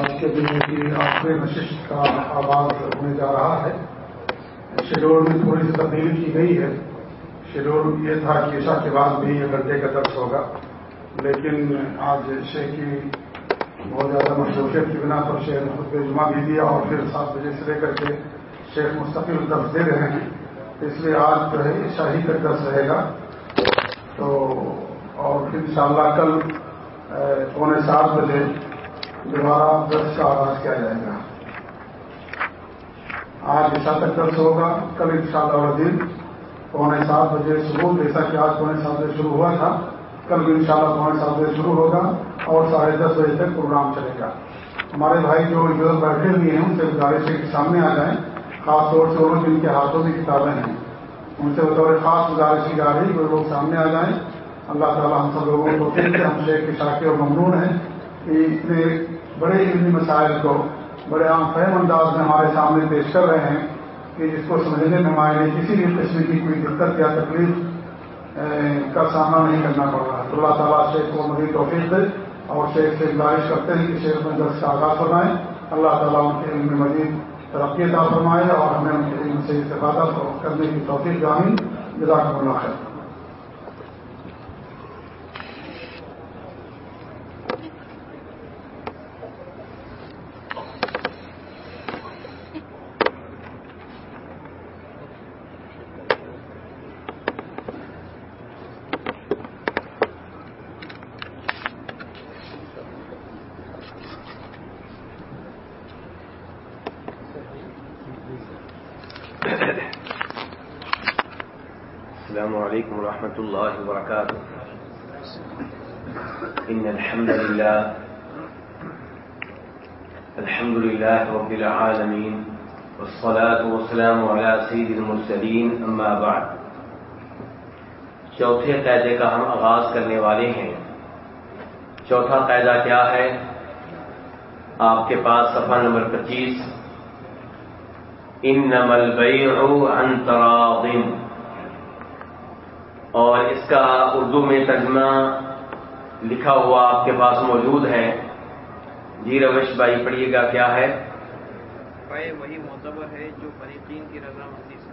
آج کے دن کی آخری نشست کا آغاز ہونے جا رہا ہے۔ شیڈول میں تھوڑی سی تبدیلی کی گئی ہے۔ شیڈول یہ تھا کہ عشاء کے بعد بھی ایک گھنٹے کا درس ہوگا۔ لیکن آج شیخ کی بہت زیادہ مصروفیت کی بنا پر شیخ نے خود جمعہ بھی دیا اور پھر سات بجے سے لے کر کے شیخ مستقل درس دے رہے ہیں۔ اس لیے آج جو ہے شاہی کا درس رہے گا۔ تو اور انشاءاللہ کل پونے سات بجے دوبارہ درس کا آغاز کیا جائے گا؟ آج عشاء تک درس ہوگا، کل ان شاء اللہ دن پونے سات بجے صبح جیسا کہ آج پونے سات بجے شروع ہوا تھا، کل بھی ان شاء اللہ پونے سات بجے شروع ہوگا اور ساڑھے دس بجے تک پروگرام چلے گا۔ ہمارے بھائی جو ادھر بیٹھے ہوئے ہیں، ان سے گزارش ہے کہ سامنے آ جائیں، خاص طور سے انہوں جن کے ہاتھوں میں کتابیں ہیں۔ ان سے بطور خاص گزارش کی جا رہی وہ لوگ سامنے آ جائیں۔ اللہ تعالیٰ ہم سب لوگوں کو دل سے ہم شیخ کے شاکر اور ممنون ہیں کہ اتنے بڑے علمی مسائل کو بڑے عام فہم انداز میں ہمارے سامنے پیش کر رہے ہیں کہ جس کو سمجھنے میں ہمارے کسی بھی قسم کی کوئی دقت یا تکلیف کا سامنا نہیں کرنا پڑ رہا۔ تو اللہ تعالیٰ شیخ کو مزید توفیق دے اور شیخ سے گزارش کرتے ہیں کہ شیخ میں درس کا آغاز فرمائیں اللہ تعالیٰ ان کے علم میں مزید ترقی عطا فرمائے اور ہمیں ان کے علم سے استفادہ کرنے کی توفیق جامع جزاک اللہ خیر۔ السلام عليكم ورحمة الله وبركاته. إن الحمد لله الحمد لله رب العالمين، والصلاة والسلام على سيد المرسلين، أما بعد. چوتھے قاعدے کا ہم آغاز کرنے والے ہیں. چوتھا قاعدہ کیا ہے؟ آپ کے پاس صفحہ نمبر پچیس. ان نمل عن تراض. اور اس کا اردو میں ترجمہ لکھا ہوا آپ کے پاس موجود ہے۔ جی روش بھائی پڑھیے گا کیا ہے؟ وہی معتبر ہے جو فریقین کی رضامندی سے۔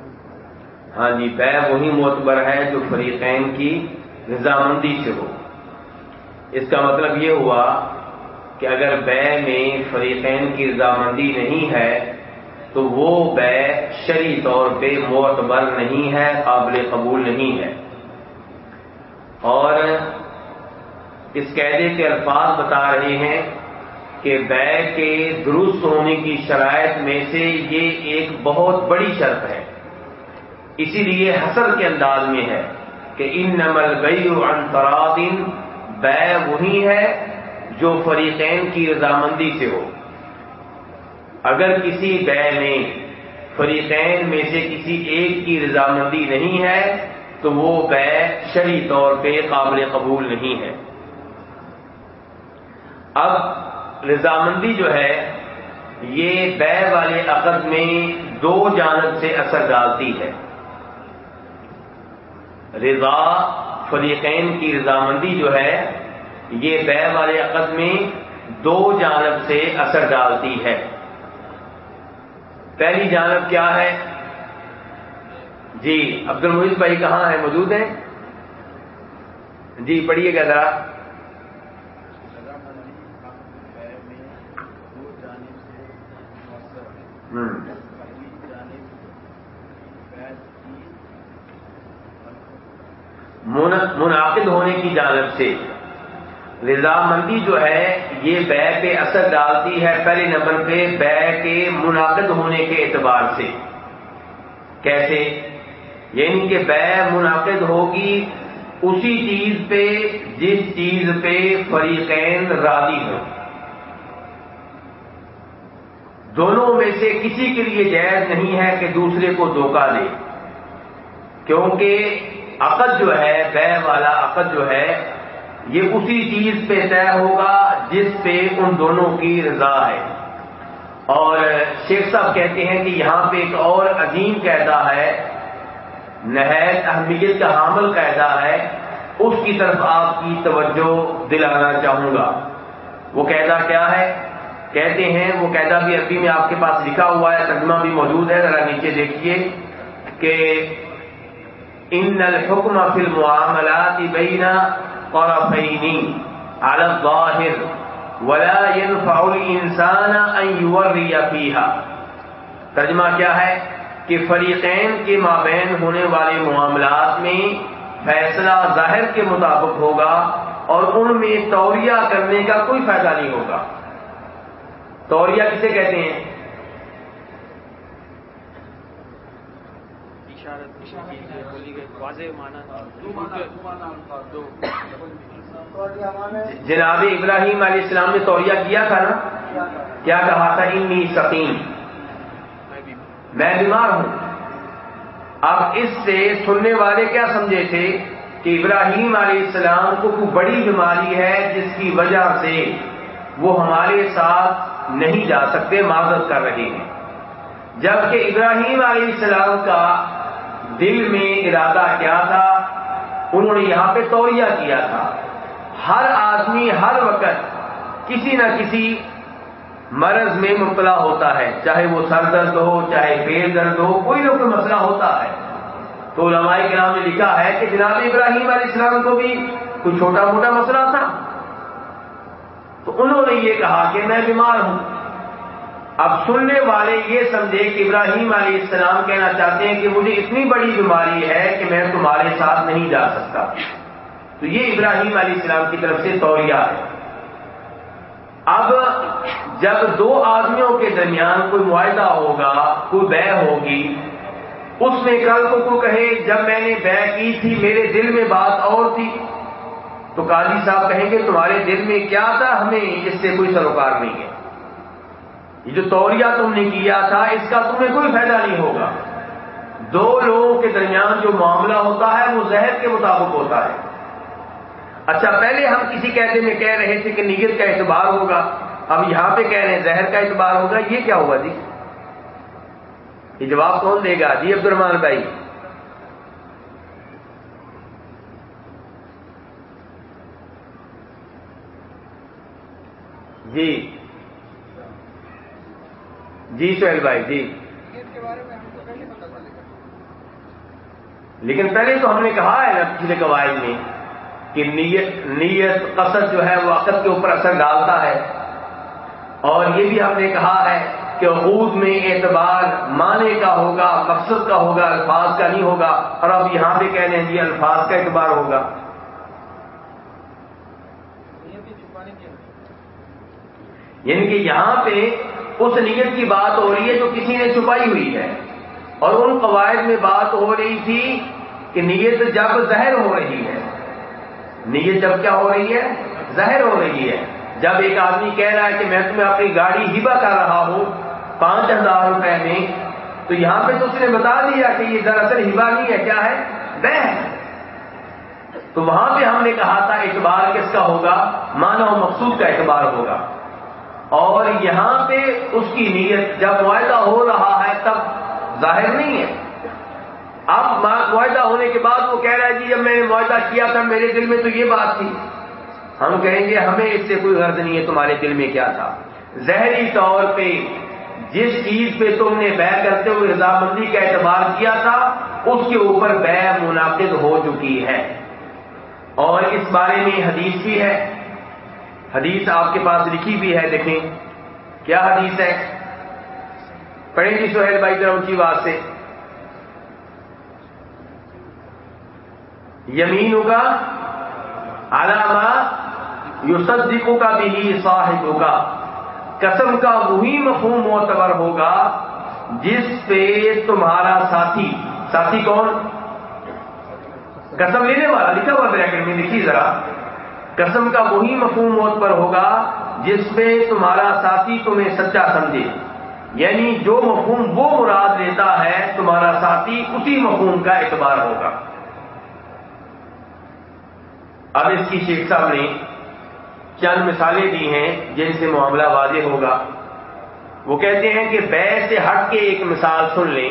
ہاں جی بے وہی معتبر ہے جو فریقین کی رضامندی سے ہو۔ اس کا مطلب یہ ہوا کہ اگر بے میں فریقین کی رضامندی نہیں ہے تو وہ بے شری طور پہ معتبر نہیں ہے قابل قبول نہیں ہے۔ اور اس قیدے کے الفاظ بتا رہے ہیں کہ بے کے درست ہونے کی شرائط میں سے یہ ایک بہت بڑی شرط ہے۔ اسی لیے حسر کے انداز میں ہے کہ ان نمل گئی انترادن بے وہی ہے جو فریقین کی رضامندی سے ہو۔ اگر کسی بے میں فریقین میں سے کسی ایک کی رضامندی نہیں ہے تو وہ بے شری طور پہ قابل قبول نہیں ہے۔ اب رضامندی جو ہے، یہ بے والے عقد میں دو جانب سے اثر ڈالتی ہے۔ رضا فریقین کی رضامندی جو ہے، یہ بے والے عقد میں دو جانب سے اثر ڈالتی ہے۔ پہلی جانب کیا ہے؟ جی عبد المعید بھائی کہاں ہے موجود ہیں؟ جی پڑھیے گا ذرا۔ منعقد ہونے کی جانب سے۔ رضامندی جو ہے، یہ بے پہ اثر ڈالتی ہے پہلے نمبر پہ بے کے منعقد ہونے کے اعتبار سے۔ کیسے؟ یعنی کہ بے منعقد ہوگی اسی چیز پہ جس چیز پہ فریقین راضی ہو دونوں میں سے کسی کے لیے جائز نہیں ہے کہ دوسرے کو دھوکہ دے، کیونکہ عقد جو ہے، بے والا عقد جو ہے، یہ اسی چیز پہ طے ہوگا جس پہ ان دونوں کی رضا ہے۔ اور شیخ صاحب کہتے ہیں کہ یہاں پہ ایک اور عظیم قاعدہ ہے نہایت اہمیت کا حامل قاعدہ ہے، اس کی طرف آپ کی توجہ دلانا چاہوں گا۔ وہ قاعدہ کیا ہے؟ کہتے ہیں، وہ قیدا بھی عربی میں آپ کے پاس لکھا ہوا ہے، ترجمہ بھی موجود ہے، ذرا نیچے دیکھیے کہ ان الحکم فی المعاملات بین طرفین على الظاہر ولا ينفع الانسان ان يوري فيها ترجمہ کیا ہے؟ کہ فریقین کے مابین ہونے والے معاملات میں فیصلہ ظاہر کے مطابق ہوگا اور ان میں توریہ کرنے کا کوئی فائدہ نہیں ہوگا۔ توریہ کسے کہتے ہیں؟ جناب ابراہیم علیہ السلام نے توریہ کیا تھا نا؟ کیا کہا تھا؟ انی سقیم۔ میں بیمار ہوں۔ اب اس سے سننے والے کیا سمجھے تھے کہ ابراہیم علیہ السلام کو کوئی بڑی بیماری ہے جس کی وجہ سے وہ ہمارے ساتھ نہیں جا سکتے، معذرت کر رہے ہیں۔ جبکہ ابراہیم علیہ السلام کا دل میں ارادہ کیا تھا، انہوں نے یہاں پہ توریہ کیا تھا۔ ہر آدمی، ہر وقت کسی نہ کسی مرض میں مبتلا ہوتا ہے، چاہے وہ سر درد ہو، چاہے پیٹ درد ہو، کوئی نہ کوئی مسئلہ ہوتا ہے۔ تو علماء کرام نے لکھا ہے کہ جناب ابراہیم علیہ السلام کو بھی کوئی چھوٹا موٹا مسئلہ تھا۔ تو انہوں نے یہ کہا کہ میں بیمار ہوں۔ اب سننے والے یہ سمجھے کہ ابراہیم علیہ السلام کہنا چاہتے ہیں کہ مجھے اتنی بڑی بیماری ہے کہ میں تمہارے ساتھ نہیں جا سکتا۔ تو یہ ابراہیم علیہ السلام کی طرف سے توریہ ہے۔ اب جب دو آدمیوں کے درمیان کوئی معاہدہ ہوگا، کوئی بے ہوگی، اس میں کل کو کوئی کہے، جب میں نے بے کی تھی، میرے دل میں بات اور تھی۔ تو قاضی صاحب کہیں گے، تمہارے دل میں کیا تھا؟ ہمیں اس سے کوئی سروکار نہیں ہے۔ یہ جو توریہ تم نے کیا تھا، اس کا تمہیں کوئی فائدہ نہیں ہوگا۔ دو لوگوں کے درمیان جو معاملہ ہوتا ہے، وہ زہر کے مطابق ہوتا ہے۔ اچھا پہلے ہم کسی قیدے میں کہہ رہے تھے کہ نیت کا اعتبار ہوگا۔ اب یہاں پہ کہہ رہے ہیں زہر کا اعتبار ہوگا، یہ کیا ہوگا جی؟ یہ جواب کون دے گا؟ جی عبد الرحمان بھائی۔ جی۔ جی سہیل بھائی جی۔ لیکن پہلے تو ہم نے کہا ہے نا پچھلے قواعد میں کہ نیت نیت، قصد جو ہے وہ عقد کے اوپر اثر ڈالتا ہے۔ اور یہ بھی ہم نے کہا ہے کہ خود میں اعتبار معنی کا ہوگا، مقصد کا ہوگا، الفاظ کا نہیں ہوگا۔ اور اب یہاں پہ کہہ رہے ہیں یہ جی، الفاظ کا اعتبار ہوگا۔ یعنی کہ یہاں پہ اس نیت کی بات ہو رہی ہے جو کسی نے چھپائی ہوئی ہے۔ اور ان قواعد میں بات ہو رہی تھی کہ نیت جب زہر ہو رہی ہے نیت جب کیا ہو رہی ہے؟ زہر ہو رہی ہے۔ جب ایک آدمی کہہ رہا ہے کہ میں تمہیں اپنی گاڑی ہبا کر رہا ہوں پانچ ہزار روپے میں، تو یہاں پہ تو اس نے بتا دیا کہ یہ دراصل ہبا نہیں ہے، کیا ہے؟ بہ تو وہاں پہ ہم نے کہا تھا، اعتبار کس کا ہوگا؟ مانا و مقصود کا اعتبار ہوگا۔ اور یہاں پہ اس کی نیت جب معاہدہ ہو رہا ہے، تب ظاہر نہیں ہے۔ اب معاہدہ ہونے کے بعد وہ کہہ رہا ہے جی جب میں نے معاہدہ کیا تھا میرے دل میں تو یہ بات تھی۔ ہم کہیں گے ہمیں اس سے کوئی غرض نہیں ہے تمہارے دل میں کیا تھا۔ زہری طور پہ جس چیز پہ تم نے بے کرتے ہوئے رضامندی کا اعتبار کیا تھا، اس کے اوپر بے منعقد ہو چکی ہے۔ اور اس بارے میں حدیث بھی ہے۔ حدیث آپ کے پاس لکھی بھی ہے، دیکھیں۔ کیا حدیث ہے؟ پڑھیں جی سہیل بھائی ذرا اونچی بات سے۔ یمین کا علامہ یوسدکو کا بھی صاحب ہوگا قسم کا وہی مفہوم معتبر ہوگا جس پہ تمہارا ساتھی ساتھی کون؟ قسم لینے والا، لکھا ہوا بریکٹ میں لکھی ذرا۔ قسم کا وہی مفہوم معتبر ہوگا جس پہ تمہارا ساتھی تمہیں سچا سمجھے۔ یعنی جو مفہوم وہ مراد لیتا ہے، تمہارا ساتھی اسی مفہوم کا اعتبار ہوگا۔ اب اس کی شیخ صاحب نے چند مثالیں دی ہیں جن سے معاملہ واضح ہوگا۔ وہ کہتے ہیں کہ بے سے ہٹ کے ایک مثال سن لیں۔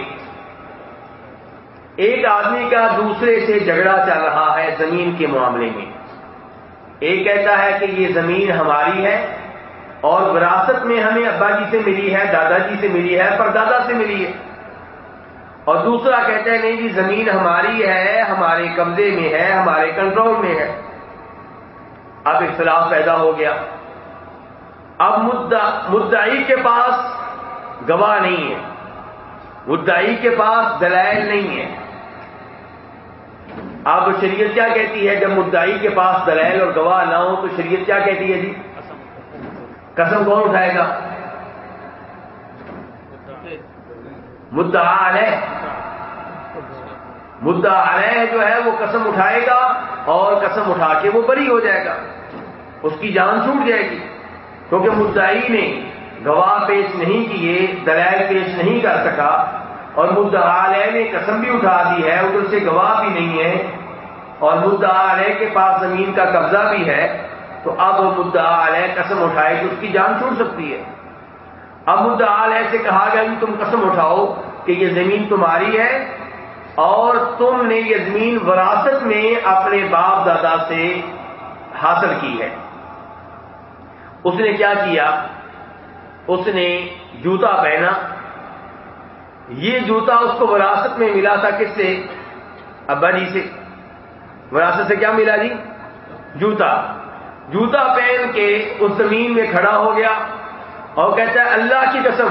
ایک آدمی کا دوسرے سے جھگڑا چل رہا ہے زمین کے معاملے میں۔ ایک کہتا ہے کہ یہ زمین ہماری ہے اور وراثت میں ہمیں ابا جی سے ملی ہے، دادا جی سے ملی ہے پر دادا سے ملی ہے۔ اور دوسرا کہتے ہیں نہیں جی زمین ہماری ہے، ہمارے قبضے میں ہے، ہمارے کنٹرول میں ہے۔ اب اختلاف پیدا ہو گیا۔ اب مدعی کے پاس گواہ نہیں ہے۔ مدعی کے پاس دلائل نہیں ہے۔ اب شریعت کیا کہتی ہے؟ جب مدعی کے پاس دلائل اور گواہ نہ ہو تو شریعت کیا کہتی ہے جی؟ قسم کون اٹھائے گا؟ مدعا علیہ۔ مدعا علیہ جو ہے وہ قسم اٹھائے گا اور قسم اٹھا کے وہ بری ہو جائے گا۔ اس کی جان چھوٹ جائے گی۔ کیونکہ مدعی نے گواہ پیش نہیں کیے، دلائل پیش نہیں کر سکا اور مدعا علیہ نے قسم بھی اٹھا دی ہے، ادھر سے گواہ بھی نہیں ہے اور مدعا علیہ کے پاس زمین کا قبضہ بھی ہے، تو اب مدعا علیہ قسم اٹھائے تو اس کی جان چھوٹ سکتی ہے۔ اب مدعا علیہ سے کہا گیا کہ تم قسم اٹھاؤ کہ یہ زمین تمہاری ہے اور تم نے یہ زمین وراثت میں اپنے باپ دادا سے حاصل کی ہے۔ اس نے کیا کیا؟ اس نے جوتا پہنا۔ یہ جوتا اس کو وراثت میں ملا تھا کس سے؟ ابا جی سے۔ وراثت سے کیا ملا جی؟ جوتا۔ جوتا پہن کے اس زمین میں کھڑا ہو گیا اور کہتا ہے، اللہ کی قسم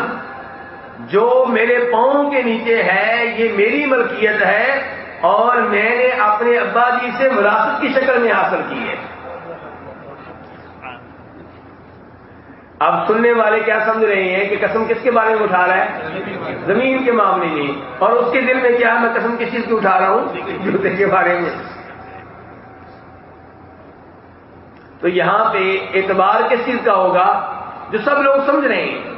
جو میرے پاؤں کے نیچے ہے، یہ میری ملکیت ہے اور میں نے اپنے ابا جی سے وراثت کی شکل میں حاصل کی ہے۔ اب سننے والے کیا سمجھ رہے ہیں کہ قسم کس کے بارے میں اٹھا رہا ہے؟ زمین کے معاملے میں۔ اور اس کے دل میں کیا میں قسم کس چیز کی اٹھا رہا ہوں؟ جوتے کے بارے میں۔ تو یہاں پہ اعتبار کس چیز کا ہوگا؟ جو سب لوگ سمجھ رہے ہیں۔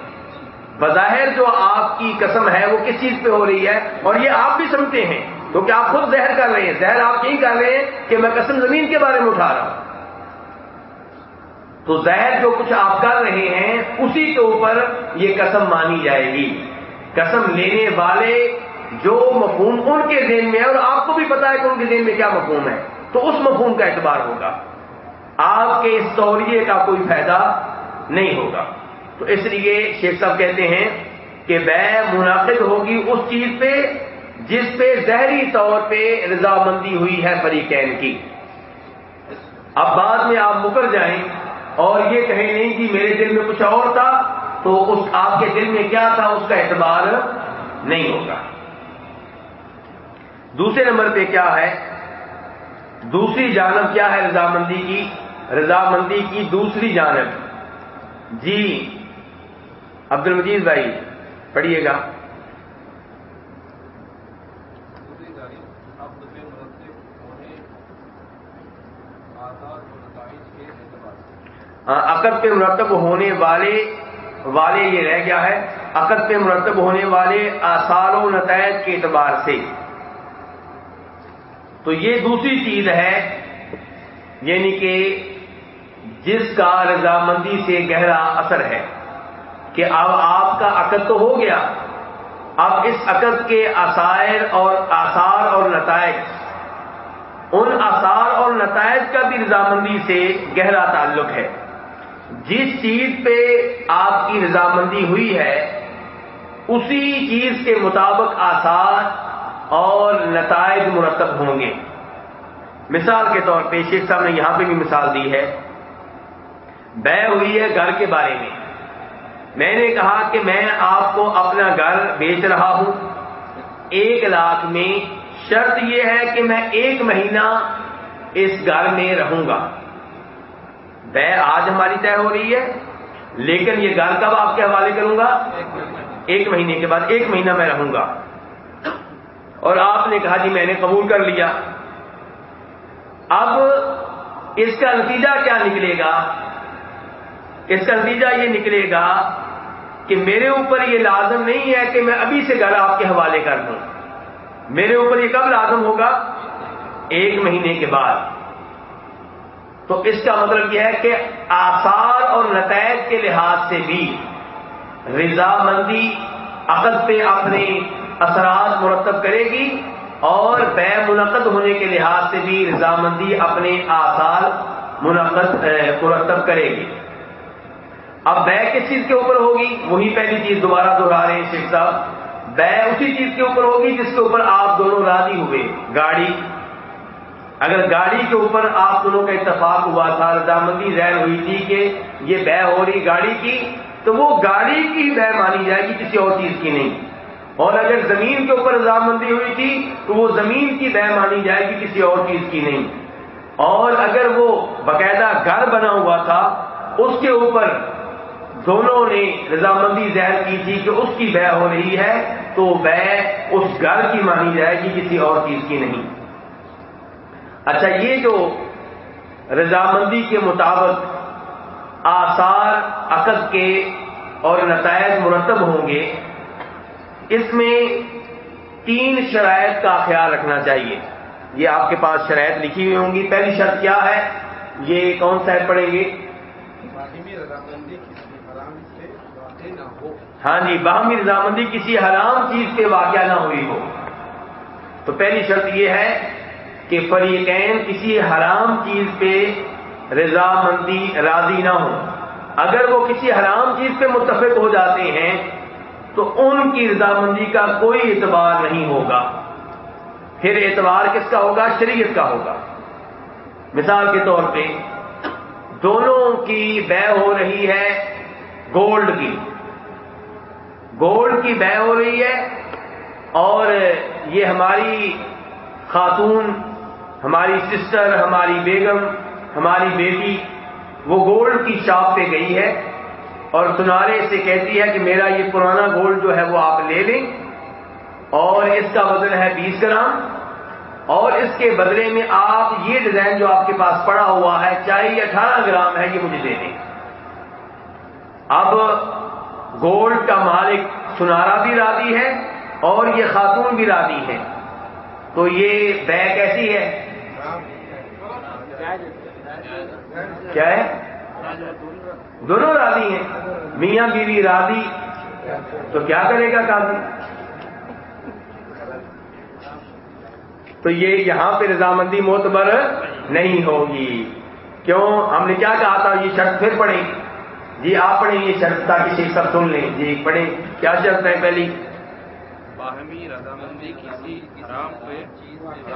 بظاہر جو آپ کی قسم ہے وہ کس چیز پہ ہو رہی ہے اور یہ آپ بھی سمجھتے ہیں کیونکہ آپ خود زہر کر رہے ہیں؟ زہر آپ یہی کر رہے ہیں کہ میں قسم زمین کے بارے میں اٹھا رہا ہوں؟ تو زہر جو کچھ آپ کر رہے ہیں اسی کے اوپر یہ قسم مانی جائے گی۔ قسم لینے والے جو مفہوم ان کے ذہن میں ہے اور آپ کو بھی پتا ہے کہ ان کے ذہن میں کیا مفہوم ہے، تو اس مفہوم کا اعتبار ہوگا۔ آپ کے اس تولیے کا کوئی فائدہ نہیں ہوگا۔ تو اس لیے شیخ صاحب کہتے ہیں کہ بے منعقد ہوگی اس چیز پہ جس پہ زہری طور پہ رضامندی ہوئی ہے فریقین کی۔ اب بعد میں آپ مکر جائیں اور یہ کہیں نہیں کہ میرے دل میں کچھ اور تھا تو اس آپ کے دل میں کیا تھا اس کا اعتبار نہیں ہوگا۔ دوسرے نمبر پہ کیا ہے؟ دوسری جانب کیا ہے رضامندی کی؟ رضامندی کی دوسری جانب۔ جی عبد المجید بھائی، پڑھیے گا۔ ہاں، عقد پہ مرتب ہونے والے والے یہ رہ گیا ہے۔ عقد پہ مرتب ہونے والے آثار و نتائج کے اعتبار سے۔ تو یہ دوسری چیز ہے یعنی کہ جس کا رضامندی سے گہرا اثر ہے۔ کہ اب آپ کا عقد تو ہو گیا۔ اب اس عقد کے آثار اور آثار اور نتائج، ان آثار اور نتائج کا بھی رضامندی سے گہرا تعلق ہے۔ جس چیز پہ آپ کی رضامندی ہوئی ہے، اسی چیز کے مطابق آثار اور نتائج مرتب ہوں گے۔ مثال کے طور پہ، شیخ صاحب نے یہاں پہ بھی مثال دی ہے۔ بے ہوئی ہے گھر کے بارے میں۔ میں نے کہا کہ میں آپ کو اپنا گھر بیچ رہا ہوں۔ ایک لاکھ میں شرط یہ ہے کہ میں ایک مہینہ اس گھر میں رہوں گا۔ بے آج ہماری طے ہو رہی ہے، لیکن یہ گھر کب آپ کے حوالے کروں گا؟ ایک مہینے کے بعد ایک مہینہ میں رہوں گا۔ اور آپ نے کہا جی میں نے قبول کر لیا۔ اب اس کا نتیجہ کیا نکلے گا؟ اس کا نتیجہ یہ نکلے گا کہ میرے اوپر یہ لازم نہیں ہے کہ میں ابھی سے گھر آپ کے حوالے کر دوں۔ میرے اوپر یہ کب لازم ہوگا؟ ایک مہینے کے بعد۔ تو اس کا مطلب یہ ہے کہ آثار اور نتائج کے لحاظ سے بھی رضامندی عقد پہ اپنے اثرات مرتب کرے گی اور بے منعقد ہونے کے لحاظ سے بھی رضامندی اپنے آثار منعقد مرتب کرے گی۔ اب بے کس چیز کے اوپر ہوگی؟ وہی پہلی چیز دوبارہ دوہرا رہے ہیں شیخ صاحب۔ بے اسی چیز کے اوپر ہوگی جس کے اوپر آپ دونوں راضی ہوئے۔ گاڑی۔ اگر گاڑی کے اوپر آپ دونوں کا اتفاق ہوا تھا رضامندی ظاہر ہوئی تھی کہ یہ بے ہو رہی گاڑی کی، تو وہ گاڑی کی بے مانی جائے گی، کسی اور چیز کی نہیں۔ اور اگر زمین کے اوپر رضامندی ہوئی تھی، تو وہ زمین کی بے مانی جائے گی، کسی اور چیز کی نہیں۔ اور اگر وہ باقاعدہ گھر بنا ہوا تھا، اس کے اوپر دونوں نے رضامندی ظاہر کی تھی کہ اس کی بے ہو رہی ہے تو بے اس گھر کی مانی جائے گی، کسی اور چیز کی نہیں۔ اچھا یہ جو رضامندی کے مطابق آثار عقد کے اور نتائج مرتب ہوں گے، اس میں تین شرائط کا خیال رکھنا چاہیے۔ یہ آپ کے پاس شرائط لکھی ہوئی ہوں گی۔ پہلی شرط کیا ہے؟ یہ کون سا پڑھیں گے؟ ہاں جی باہمی رضامندی کسی حرام چیز کے واقعہ نہ ہوئی ہو۔ تو پہلی شرط یہ ہے کہ فریقین کسی حرام چیز پہ رضامندی راضی نہ ہو اگر وہ کسی حرام چیز پہ متفق ہو جاتے ہیں، تو ان کی رضامندی کا کوئی اعتبار نہیں ہوگا۔ پھر اعتبار کس کا ہوگا؟ شریعت کا ہوگا۔ مثال کے طور پہ، دونوں کی بے ہو رہی ہے گولڈ کی۔ گولڈ کی بے ہو رہی ہے اور یہ ہماری خاتون، ہماری سسٹر، ہماری بیگم، ہماری بیٹی، وہ گولڈ کی شاپ پہ گئی ہے اور سنارے سے کہتی ہے کہ میرا یہ پرانا گولڈ جو ہے وہ آپ لے لیں اور اس کا وزن ہے بیس گرام اور اس کے بدلے میں آپ یہ ڈیزائن جو آپ کے پاس پڑا ہوا ہے چاہے یہ اٹھارہ گرام ہے، یہ مجھے دے دیں۔ اب گولڈ کا مالک سنارا بھی راضی ہے اور یہ خاتون بھی راضی ہے۔ تو یہ بے کیسی ہے؟ کیا ہے؟ دونوں راضی ہیں۔ میاں بیوی راضی، تو کیا کرے گا قاضی؟ تو یہ یہاں پہ رضامندی معتبر نہیں ہوگی۔ کیوں؟ ہم نے کیا کہا تھا؟ یہ شرط پھر پڑھیں جی آپ پڑھیں یہ شرط تاکہ شیخ سب سن لیں۔ جی پڑھیں۔ کیا شرط ہے پہلی؟ باہمی رضامندی کسی حرام پہ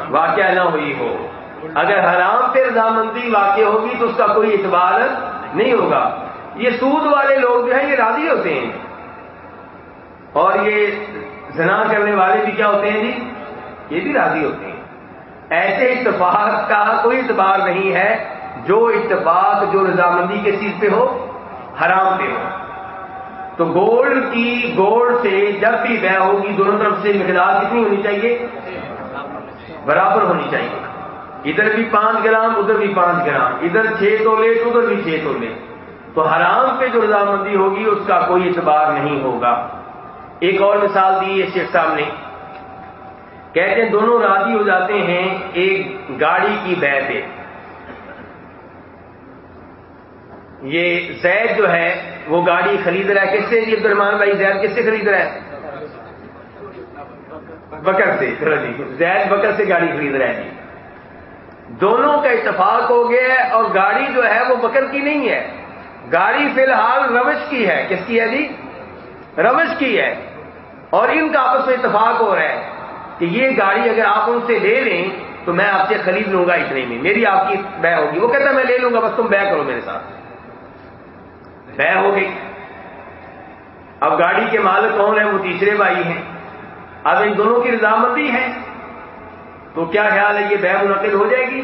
واقعہ نہ ہوئی ہو۔ اگر حرام پہ رضامندی واقع ہوگی تو اس کا کوئی اعتبار نہیں ہوگا۔ یہ سود والے لوگ جو ہیں یہ راضی ہوتے ہیں۔ اور یہ زنا کرنے والے بھی کیا ہوتے ہیں جی؟ یہ بھی راضی ہوتے ہیں۔ ایسے اتفاق کا کوئی اعتبار نہیں ہے۔ جو اتفاق جو رضامندی کے چیز پہ ہو حرام پہ ہو۔ تو گولڈ کی گولڈ سے جب بھی بہ ہوگی، دونوں طرف سے مقدار کتنی ہونی چاہیے؟ برابر ہونی چاہیے۔ ادھر بھی پانچ گرام، ادھر بھی پانچ گرام۔ ادھر چھ تولے تو ادھر بھی چھ تولے تو حرام پہ جو رضامندی ہوگی، اس کا کوئی اعتبار نہیں ہوگا۔ ایک اور مثال دی ہے شیخ صاحب نے۔ کہتے ہیں دونوں راضی ہو جاتے ہیں ایک گاڑی کی بے پہ۔ یہ زید جو ہے، وہ گاڑی خرید رہا ہے، کس سے؟ عبد الرحمان بھائی، زید کس سے خرید رہا ہے؟ بکر سے زید بکر سے گاڑی خرید رہا ہے جی۔ دونوں کا اتفاق ہو گیا ہے اور گاڑی جو ہے، وہ بکر کی نہیں ہے۔ گاڑی فی الحال روش کی ہے۔ کس کی ہے جی؟ روش کی ہے۔ اور ان کا آپس میں اتفاق ہو رہا ہے کہ یہ گاڑی اگر آپ ان سے لے لیں، تو میں آپ سے خرید لوں گا اتنے میں۔ میری آپ کی بے ہوگی۔ وہ کہتا ہے، میں لے لوں گا، بس تم بے کرو میرے ساتھ۔ بے ہو گئی۔ اب گاڑی کے مالک کون ہیں؟ وہ تیسرے بھائی ہیں۔ اب ان دونوں کی رضامندی ہے۔ تو کیا خیال ہے یہ بے منعقد ہو جائے گی؟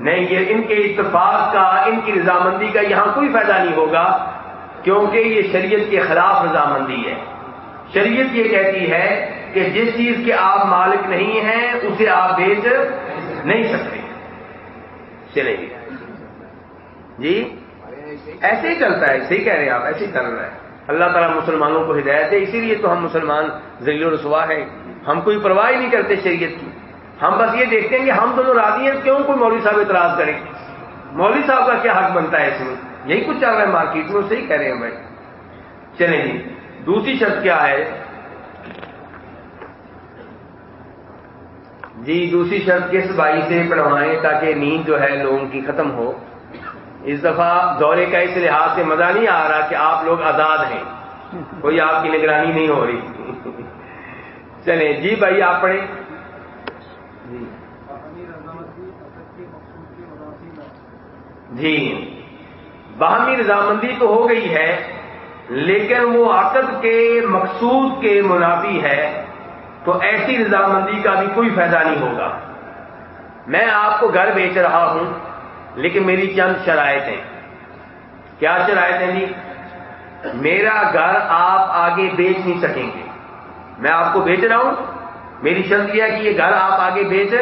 نہیں، یہ ان کے اتفاق کا، ان کی رضامندی کا یہاں کوئی فائدہ نہیں ہوگا، کیونکہ یہ شریعت کے خلاف رضامندی ہے۔ شریعت یہ کہتی ہے کہ جس چیز کے آپ مالک نہیں ہیں، اسے آپ بیچ نہیں سکتے۔ چلے گی جی؟, جی؟ ایسے ہی چلتا ہے، صحیح کہہ رہے ہیں آپ، ایسے ہی چل رہا ہے۔ اللہ تعالیٰ مسلمانوں کو ہدایت ہے اسی لیے تو ہم مسلمان ذیل و رسوا ہیں۔ ہم کوئی پرواہ نہیں کرتے شریعت کی۔ ہم بس یہ دیکھتے ہیں کہ ہم دونوں راضی ہیں، کیوں کوئی مولوی صاحب اعتراض کریں مولوی صاحب کا کیا حق بنتا ہے اس میں؟ یہی کچھ چل رہا ہے مارکیٹ میں، صحیح کہہ رہے ہیں بھائی۔ چلیں جی دوسری شرط کیا ہے؟ جی دوسری شرط کس بھائی سے پڑھوائیں تاکہ نیند جو ہے لوگوں کی ختم ہو۔ اس دفعہ دورے کا اس لحاظ سے مزہ نہیں آ رہا کہ آپ لوگ آزاد ہیں۔ کوئی آپ کی نگرانی نہیں ہو رہی۔ چلیں جی بھائی، آپ پڑھیں۔ جی۔, جی۔ باہمی رضامندی تو ہو گئی ہے، لیکن وہ عقد کے مقصود کے منافی ہے، تو ایسی رضامندی کا بھی کوئی فائدہ نہیں ہوگا۔ میں آپ کو گھر بیچ رہا ہوں۔ لیکن میری چند شرائط ہیں کیا شرائط ہیں جی میرا گھر آپ آگے بیچ نہیں سکیں گے۔ میں آپ کو بیچ رہا ہوں۔ میری شرط یہ ہے کہ یہ گھر آپ آگے بیچ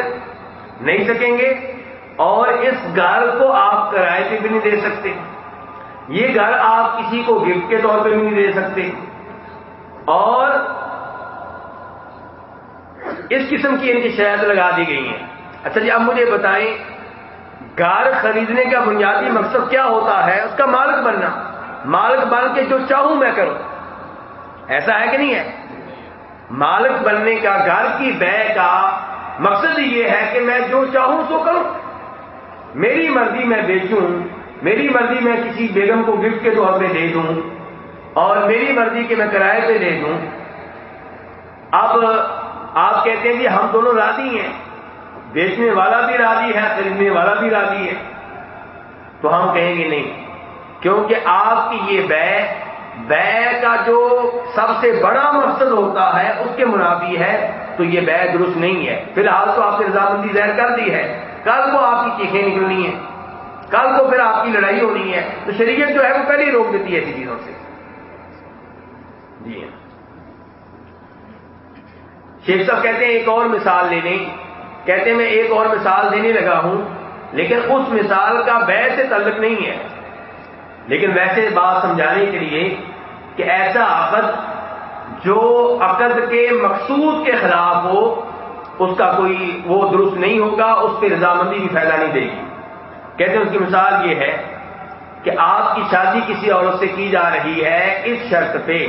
نہیں سکیں گے اور اس گھر کو آپ کرائے پہ بھی نہیں دے سکتے۔ یہ گھر آپ کسی کو گفٹ کے طور پہ بھی نہیں دے سکتے۔ اور اس قسم کی ان کی شاید لگا دی گئی ہیں۔ اچھا جی اب مجھے بتائیں گھر خریدنے کا بنیادی مقصد کیا ہوتا ہے؟ اس کا مالک بننا۔ مالک بن کے جو چاہوں میں کروں۔ ایسا ہے کہ نہیں ہے؟ مالک بننے کا گھر کی بے کا مقصد یہ ہے کہ میں جو چاہوں سو کروں۔ میری مرضی میں بیچوں، میری مرضی میں کسی بیگم کو گفٹ کے طور پہ دے دوں، اور میری مرضی کے میں کرائے پہ دے دوں۔ اب آپ کہتے ہیں جی ہم دونوں راضی ہیں۔ بیچنے والا بھی راضی ہے، خریدنے والا بھی راضی ہے۔ تو ہم کہیں گے نہیں، کیونکہ آپ کی یہ بے بے کا جو سب سے بڑا مقصد ہوتا ہے، اس کے منافی ہے، تو یہ بے درست نہیں ہے۔ فی الحال تو آپ نے رضامندی ظاہر کر دی ہے۔ کل کو آپ کی چیخیں نکلنی ہیں۔ کل کو پھر آپ کی لڑائی ہونی ہے۔ تو شریعت جو ہے، وہ پہلے ہی روک دیتی ہے ایسی چیزوں سے۔ جی ہاں۔ شیخ صاحب کہتے ہیں، ایک اور مثال لینے کہتے میں ایک اور مثال دینے لگا ہوں، لیکن اس مثال کا بے سے تعلق نہیں ہے۔ لیکن ویسے بات سمجھانے کے لیے کہ ایسا عقد جو عقد کے مقصود کے خلاف ہو، اس کا کوئی وہ درست نہیں ہوگا، اس پہ رضامندی بھی فائدہ نہیں دے گی۔ کہتے ہیں اس کی مثال یہ ہے کہ آپ کی شادی کسی عورت سے کی جا رہی ہے اس شرط پہ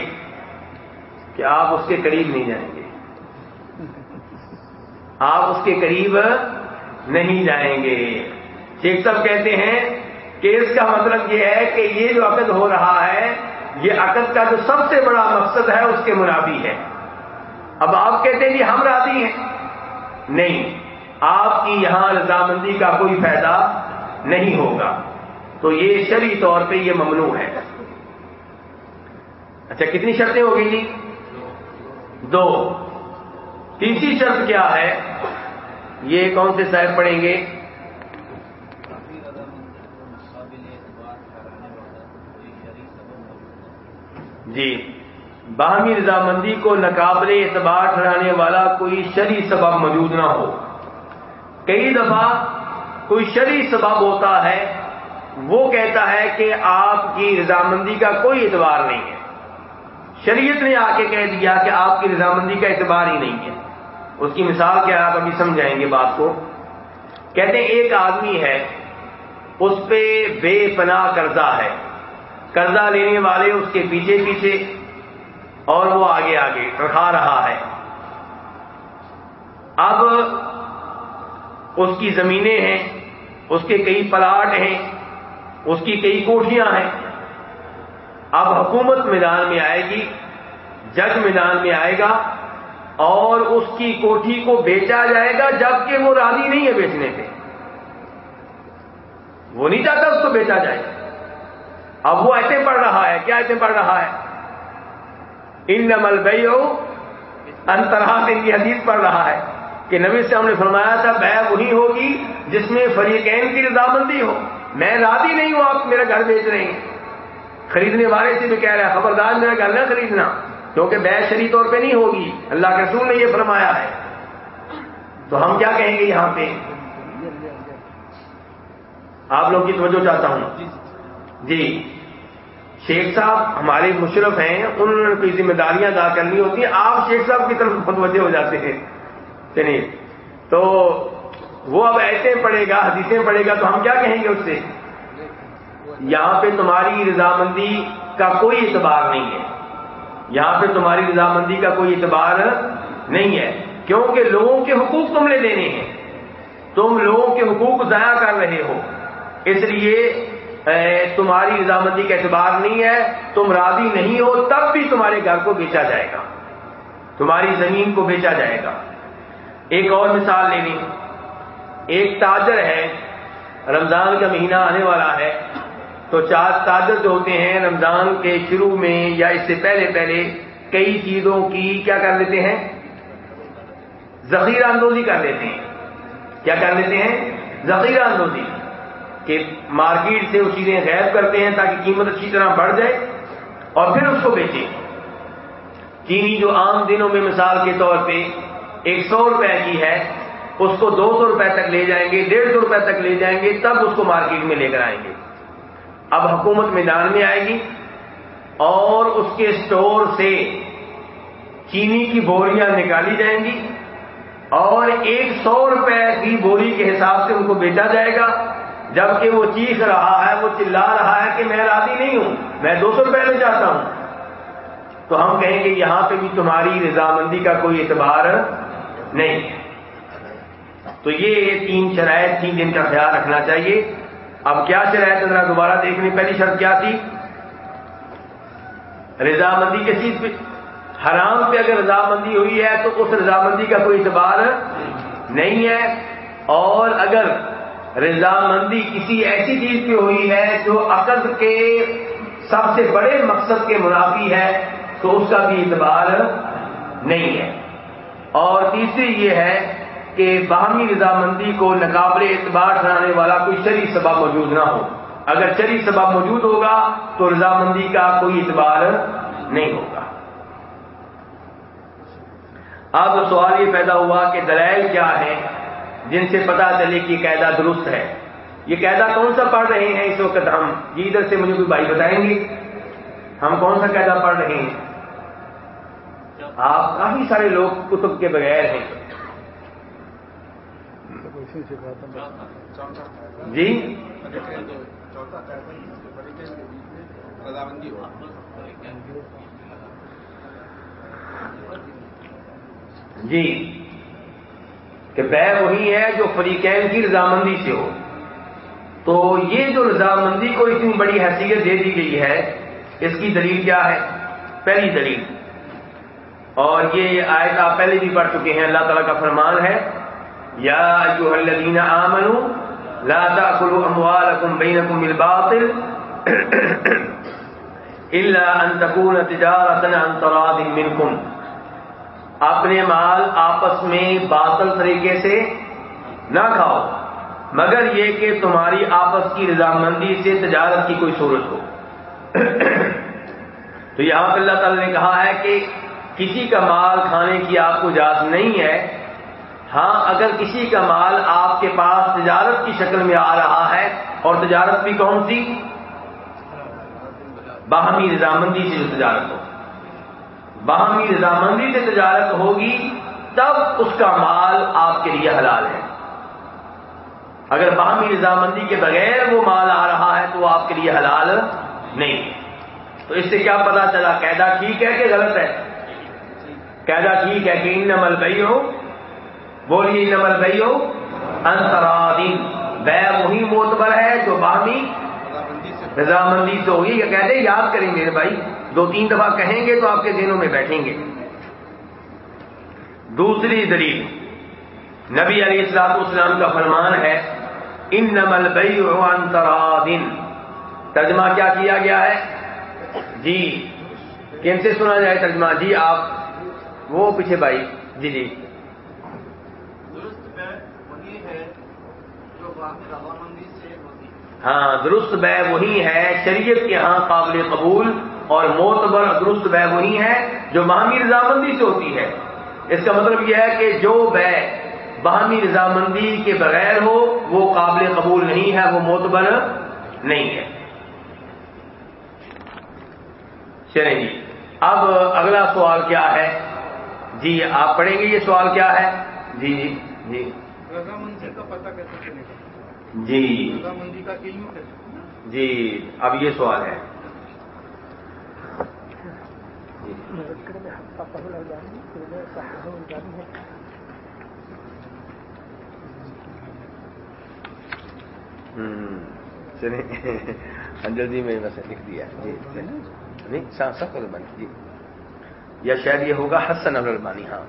کہ آپ اس کے قریب نہیں جائیں۔ گے آپ اس کے قریب نہیں جائیں گے۔ شیخ صاحب کہتے ہیں کہ اس کا مطلب یہ ہے کہ یہ جو عقد ہو رہا ہے، یہ عقد کا جو سب سے بڑا مقصد ہے، اس کے منافی ہے۔ اب آپ کہتے ہیں جی ہم راضی ہیں۔ نہیں، آپ کی یہاں رضامندی کا کوئی فائدہ نہیں ہوگا۔ تو یہ شرعی طور پہ یہ ممنوع ہے۔ اچھا کتنی شرطیں ہوگی جی دو۔ تیسری شرط کیا ہے؟ یہ کون سے صاحب پڑھیں گے؟ جی باہمی رضامندی کو نقابل اعتبار ٹھہرانے والا کوئی شرعی سبب موجود نہ ہو۔ کئی دفعہ کوئی شرعی سبب ہوتا ہے، وہ کہتا ہے کہ آپ کی رضامندی کا کوئی اعتبار نہیں ہے۔ شریعت نے آ کے کہہ دیا کہ آپ کی رضامندی کا اعتبار ہی نہیں ہے۔ اس کی مثال کیا آپ ابھی سمجھائیں گے بات کو۔ کہتے ہیں ایک آدمی ہے، اس پہ بے پناہ قرضہ ہے۔ قرضہ لینے والے اس کے پیچھے پیچھے اور وہ آگے آگے رکھا رہا ہے۔ اب اس کی زمینیں ہیں، اس کے کئی پلاٹ ہیں، اس کی کئی کوٹیاں ہیں۔ اب حکومت میدان میں آئے گی، جج میدان میں آئے گا۔ اور اس کی کوٹھی کو بیچا جائے گا جبکہ وہ راضی نہیں ہے بیچنے پہ وہ نہیں چاہتا اس کو بیچا جائے۔ اب وہ ایسے پڑھ رہا ہے، کیا ایسے پڑھ رہا ہے؟ ان نمل بئی ہو انترا ان کی حدیث پڑھ رہا ہے کہ نبی سے ہم نے فرمایا تھا بے وہی ہوگی جس میں فریقین کی رضامندی ہو۔ میں راضی نہیں ہوں، آپ میرا گھر بیچ رہے ہیں۔ خریدنے والے سے بھی کہہ رہا ہے، خبردار میرا گھر نہ خریدنا۔ کیونکہ بے شری طور پہ نہیں ہوگی۔ اللہ کے رسول نے یہ فرمایا ہے۔ تو ہم کیا کہیں گے یہاں پہ؟ آپ لوگ کی توجہ چاہتا ہوں۔ جی۔ شیخ صاحب ہمارے مشرف ہیں، انہوں نے کوئی ذمہ داریاں ادا کرنی ہوتی ہیں۔ آپ شیخ صاحب کی طرف متوجہ ہو جاتے ہیں۔ چلیے۔ تو وہ اب ایسے پڑے گا، حدیثیں پڑے گا، تو ہم کیا کہیں گے اس سے؟ یہاں پہ تمہاری رضامندی کا کوئی اعتبار نہیں ہے۔ یہاں پہ تمہاری رضامندی کا کوئی اعتبار نہیں ہے، کیونکہ لوگوں کے حقوق تم نے دینے ہیں۔ تم لوگوں کے حقوق ضائع کر رہے ہو۔ اس لیے تمہاری رضامندی کا اعتبار نہیں ہے، تم راضی نہیں ہو، تب بھی تمہارے گھر کو بیچا جائے گا۔ تمہاری زمین کو بیچا جائے گا۔ ایک اور مثال لے لیں ایک تاجر ہے، رمضان کا مہینہ آنے والا ہے۔ تو چار تاجر جو ہوتے ہیں رمضان کے شروع میں یا اس سے پہلے پہلے کئی چیزوں کی کیا کر لیتے ہیں؟ ذخیرہ اندوزی کر لیتے ہیں۔ کیا کر لیتے ہیں؟ ذخیرہ اندوزی کہ مارکیٹ سے وہ چیزیں غائب کرتے ہیں تاکہ قیمت اچھی طرح بڑھ جائے اور پھر اس کو بیچیں۔ جی چینی جو عام دنوں میں مثال کے طور پہ ایک سو روپے کی ہے، اس کو دو سو روپے تک لے جائیں گے، ڈیڑھ سو روپے تک لے جائیں گے، تب اس کو مارکیٹ میں لے کر آئیں گے۔ اب حکومت میدان میں آئے گی اور اس کے اسٹور سے چینی کی بوریاں نکالی جائیں گی اور ایک سو روپے کی بوری کے حساب سے ان کو بیچا جائے گا جبکہ وہ چیخ رہا ہے، وہ چلا رہا ہے کہ میں راضی نہیں ہوں، میں دو سو روپے میں چاہتا ہوں۔ تو ہم کہیں گے یہاں پہ بھی تمہاری رضامندی کا کوئی اعتبار نہیں۔ تو یہ تین شرائط تھی جن کا خیال رکھنا چاہیے۔ اب کیا شرائط ذرا دوبارہ دیکھنے پہلی شرط کیا تھی؟ رضامندی کے چیز پہ حرام پہ اگر رضامندی ہوئی ہے تو اس رضامندی کا کوئی اعتبار نہیں ہے۔ اور اگر رضامندی کسی ایسی چیز پہ ہوئی ہے جو عقد کے سب سے بڑے مقصد کے منافی ہے، تو اس کا بھی اعتبار نہیں ہے۔ اور تیسری یہ ہے کہ باہمی رضامندی کو نقابل اعتبار ٹھہرانے والا کوئی شریف سبب موجود نہ ہو۔ اگر شریف سبب موجود ہوگا تو رضامندی کا کوئی اعتبار نہیں ہوگا۔ اب سوال یہ پیدا ہوا کہ دلائل کیا ہے جن سے پتا چلے کہ قاعدہ درست ہے۔ یہ قاعدہ کون سا پڑھ رہے ہیں؟ اس وقت ہم جی ادھر سے مجھے کوئی بھائی بتائیں گے۔ ہم کون سا قاعدہ پڑھ رہے ہیں؟ آپ کافی سارے لوگ کتب کے بغیر ہیں۔ جی؟ جی۔ کہ بے وہی ہے جو فریقین کی رضامندی سے ہو۔ تو یہ جو رضامندی کو اتنی بڑی حیثیت دے دی گئی ہے اس کی دلیل کیا ہے؟ پہلی دلیل۔ اور یہ آیت آپ پہلے بھی پڑھ چکے ہیں اللہ تعالیٰ کا فرمان ہے۔ یا جو الذین آمنوا لا تاکلوا اموالکم بینکم بالباطل الا ان تکون تجارتا عن تراض منکم۔ اپنے مال آپس میں باطل طریقے سے نہ کھاؤ، مگر یہ کہ تمہاری آپس کی رضامندی سے تجارت کی کوئی صورت ہو۔ تو یہاں پہ اللہ تعالی نے کہا ہے کہ کسی کا مال کھانے کی آپ کو اجازت نہیں ہے ہاں اگر کسی کا مال آپ کے پاس تجارت کی شکل میں آ رہا ہے اور تجارت بھی کون سی؟ باہمی رضامندی سے جو تجارت ہو۔ باہمی رضامندی سے تجارت ہوگی، تب اس کا مال آپ کے لیے حلال ہے۔ اگر باہمی رضامندی کے بغیر وہ مال آ رہا ہے تو وہ آپ کے لیے حلال نہیں۔ تو اس سے کیا پتا چلا؟ قیدا ٹھیک ہے کہ غلط ہے؟ قیدا ٹھیک ہے کہ ان نمل بئی ہو بولیے نمل بئی ہو انترادین بے وہی موتبر ہے جو باہمی رضامندی سے ہوگی یہ کہتے یاد کریں میرے بھائی، دو تین دفعہ کہیں گے تو آپ کے ذہنوں میں بیٹھیں گے۔ دوسری دلیل، نبی علیہ السلام اسلام کا فرمان ہے ان نمل بئی ترادن ترجمہ کیا کیا گیا ہے؟ جی کن سے سنا جائے ترجمہ؟ جی آپ، وہ پیچھے بھائی جی جی۔ ہاں درست بے وہی ہے، شریعت کے ہاں قابل قبول اور معتبر درست بے وہی ہے جو باہمی رضامندی سے ہوتی ہے۔ اس کا مطلب یہ ہے کہ جو بے باہمی رضامندی کے بغیر ہو، وہ قابل قبول نہیں ہے، وہ معتبر نہیں ہے۔ چلیں جی اب اگلا سوال کیا ہے؟ جی آپ پڑھیں گے یہ سوال کیا ہے؟ جی جی جی۔ رضامندی کا پتہ کیسے جی۔ کا علم جی اب یہ سوال ہے۔ چلیں۔ انجل جی میں بس لکھ دیا۔ جی نہیں البانی جی۔ یا شاید یہ ہوگا حسن الربانی ہاں۔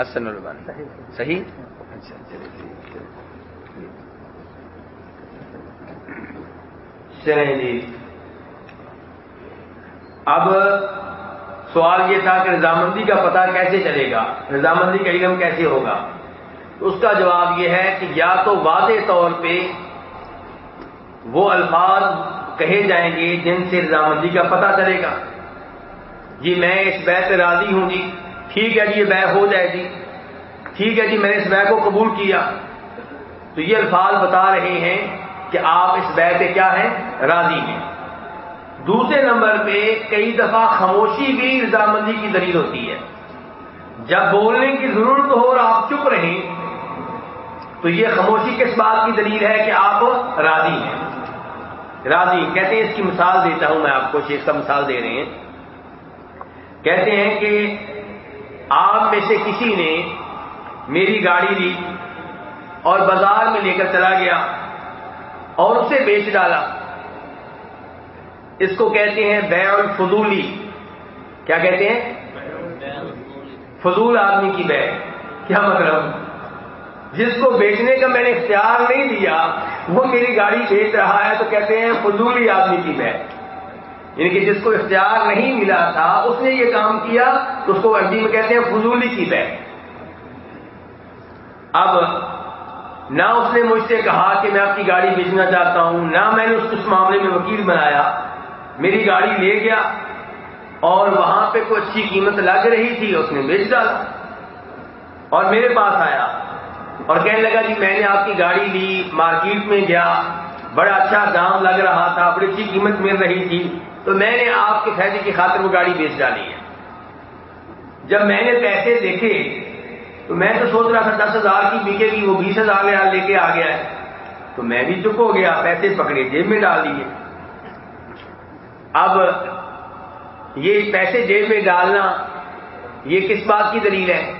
حسن الربانی صحیح؟ اچھا چلے چلیں جی۔ اب سوال یہ تھا کہ رضامندی کا پتہ کیسے چلے گا؟ رضامندی کا علم کیسے ہوگا؟ اس کا جواب یہ ہے کہ یا تو واضح طور پہ وہ الفاظ کہے جائیں گے جن سے رضامندی کا پتہ چلے گا۔ جی میں اس بے سے راضی ہوں جی۔ ٹھیک ہے جی یہ بے ہو جائے گی ٹھیک ہے جی میں نے اس بے کو قبول کیا۔ تو یہ الفاظ بتا رہے ہیں کہ آپ اس بے پہ کیا ہیں؟ راضی ہیں۔ دوسرے نمبر پہ کئی دفعہ خاموشی بھی رضامندی کی دلیل ہوتی ہے۔ جب بولنے کی ضرورت ہو اور آپ چپ رہیں، تو یہ خاموشی کس بات کی دلیل ہے کہ آپ راضی ہیں؟ راضی، کہتے ہیں اس کی مثال دیتا ہوں میں آپ کو، شیخ کا مثال دے رہے ہیں۔ کہتے ہیں کہ آپ میں سے کسی نے میری گاڑی لی اور بازار میں لے کر چلا گیا۔ اور اسے بیچ ڈالا۔ اس کو کہتے ہیں بے الفضولی کیا کہتے ہیں؟ فضول آدمی کی بے کیا مطلب؟ جس کو بیچنے کا میں نے اختیار نہیں دیا، وہ میری گاڑی بیچ رہا ہے تو کہتے ہیں فضولی آدمی کی بے یعنی کہ جس کو اختیار نہیں ملا تھا، اس نے یہ کام کیا تو اس کو عربی میں کہتے ہیں فضولی کی بے اب نہ اس نے مجھ سے کہا کہ میں آپ کی گاڑی بیچنا چاہتا ہوں، نہ میں نے اس معاملے میں وکیل بنایا۔ میری گاڑی لے گیا اور وہاں پہ کوئی اچھی قیمت لگ رہی تھی، اس نے بیچ ڈالا اور میرے پاس آیا اور کہنے لگا جی میں نے آپ کی گاڑی لی، مارکیٹ میں گیا، بڑا اچھا دام لگ رہا تھا، بڑی اچھی قیمت مل رہی تھی، تو میں نے آپ کے فائدے کی خاطر وہ گاڑی بیچ ڈالی ہے۔ جب میں نے پیسے دیکھے تو میں تو سوچ رہا تھا دس ہزار کی بکے گی، وہ بیس ہزار لے کے آ گیا ہے۔ تو میں بھی چپ ہو گیا، پیسے پکڑے، جیب میں ڈال دیے۔ اب یہ پیسے جیب میں ڈالنا یہ کس بات کی دلیل ہے؟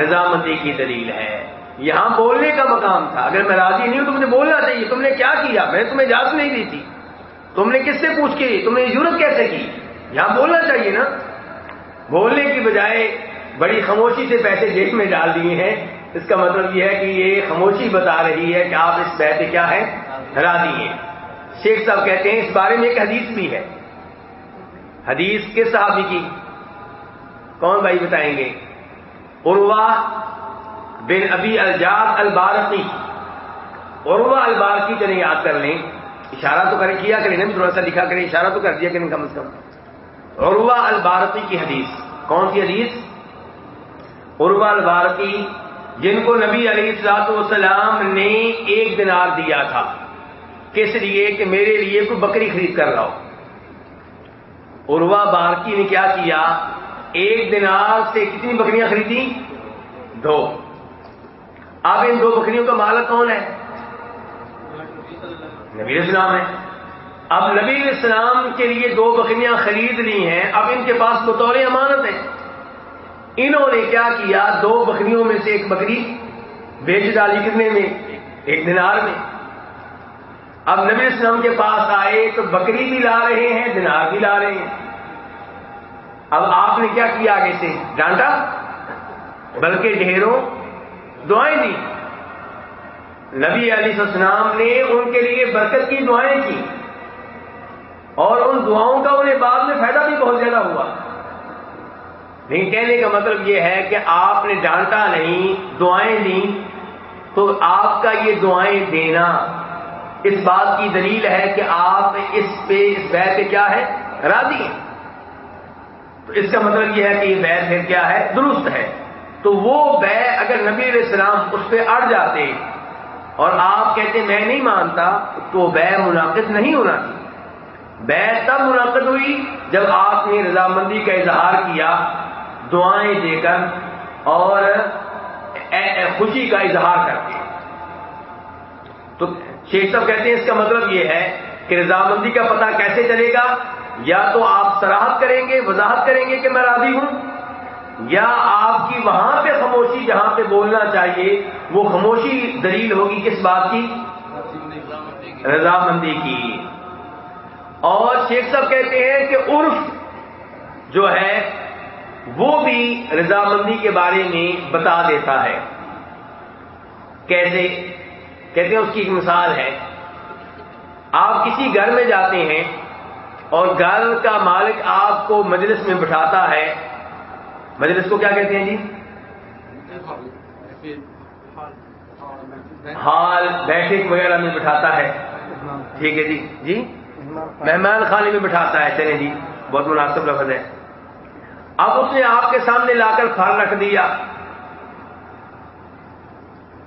رضامندی کی دلیل ہے۔ یہاں بولنے کا مقام تھا۔ اگر میں راضی نہیں ہوں تو مجھے بولنا چاہیے، تم نے کیا کیا؟ میں تمہیں اجازت نہیں دی تھی۔ تم نے کس سے پوچھ کے، تم نے ضرورت کیسے کی؟ یہاں بولنا چاہیے نا۔ بولنے کی بجائے بڑی خاموشی سے پیسے جیب میں ڈال دیے ہیں۔ اس کا مطلب یہ ہے کہ یہ خاموشی بتا رہی ہے کہ آپ اس بیٹے کیا ہے راضی ہیں شیخ صاحب کہتے ہیں، اس بارے میں ایک حدیث بھی ہے۔ حدیث کس صحابی کی؟ کون بھائی بتائیں گے؟ عروا بن ابی الجاد البارقی۔ عروا البارقی چلیں یاد کر لیں، اشارہ تو کریں کیا کریں تھوڑا سا لکھا کریں، اشارہ تو کر دیا کریں کم از کم۔ عروا البارقی کی حدیث۔ کون سی حدیث؟ عروا البارقی جن کو نبی علیہ السلاط والسلام نے ایک دنار دیا تھا کس لیے کہ میرے لیے کوئی بکری خرید کر رہا ہو عروا بارکی نے کیا کیا؟ ایک دنار سے کتنی بکریاں خریدی؟ دو۔ اب ان دو بکریوں کا مالک کون ہے؟ نبی اسلام ہے اب نبی السلام کے لیے دو بکریاں خرید لی ہیں، اب ان کے پاس بطور امانت ہے۔ انہوں نے کیا کیا؟ دو بکریوں میں سے ایک بکری بیچ ڈالی کتنے میں؟ ایک دنار میں۔ اب نبی اسلام کے پاس آئے تو بکری بھی لا رہے ہیں دنار بھی لا رہے ہیں۔ اب آپ نے کیا کیا آگے سے؟ ڈانٹا؟ بلکہ ڈھیروں دعائیں دی۔ نبی علیہ السلام نے ان کے لیے برکت کی دعائیں کی۔ اور ان دعاؤں کا انہیں بعد میں فائدہ بھی بہت زیادہ ہوا۔ نہیں کہنے کا مطلب یہ ہے کہ آپ نے ڈانٹا نہیں، دعائیں دی تو آپ کا یہ دعائیں دینا۔ اس بات کی دلیل ہے کہ آپ اس پہ، اس بے پہ کیا ہے؟ راضی ہیں۔ تو اس کا مطلب یہ ہے کہ یہ بے پھر کیا ہے؟ درست ہے۔ تو وہ بے اگر نبی علیہ السلام اس پہ اڑ جاتے اور آپ کہتے میں نہیں مانتا، تو بے منعقد نہیں ہونا۔ چاہیے بے تب منعقد ہوئی جب آپ نے رضامندی کا اظہار کیا۔ دعائیں دے کر اور خوشی کا اظہار کر کے۔ تو شیخ صاحب کہتے ہیں اس کا مطلب یہ ہے کہ رضامندی کا پتہ کیسے چلے گا؟ یا تو آپ سراہد کریں گے، وضاحت کریں گے کہ میں راضی ہوں؟ یا آپ کی وہاں پہ خاموشی جہاں پہ بولنا چاہیے، وہ خاموشی دلیل ہوگی کس بات کی؟ رضامندی کی۔ اور شیخ صاحب کہتے ہیں کہ عرف جو ہے وہ بھی رضامندی کے بارے میں بتا دیتا ہے۔ کیسے؟ کہتے ہیں اس کی ایک مثال ہے۔ آپ کسی گھر میں جاتے ہیں اور گھر کا مالک آپ کو مجلس میں بٹھاتا ہے۔ مجلس کو کیا کہتے ہیں جی؟ ہال بیٹھک وغیرہ میں بٹھاتا ہے۔ ٹھیک ہے جی۔ جی؟ مہمان خانے میں بٹھاتا ہے۔ چلے جی بہت مناسب لفظ ہے۔ اب اس نے آپ کے سامنے لا کر پھل رکھ دیا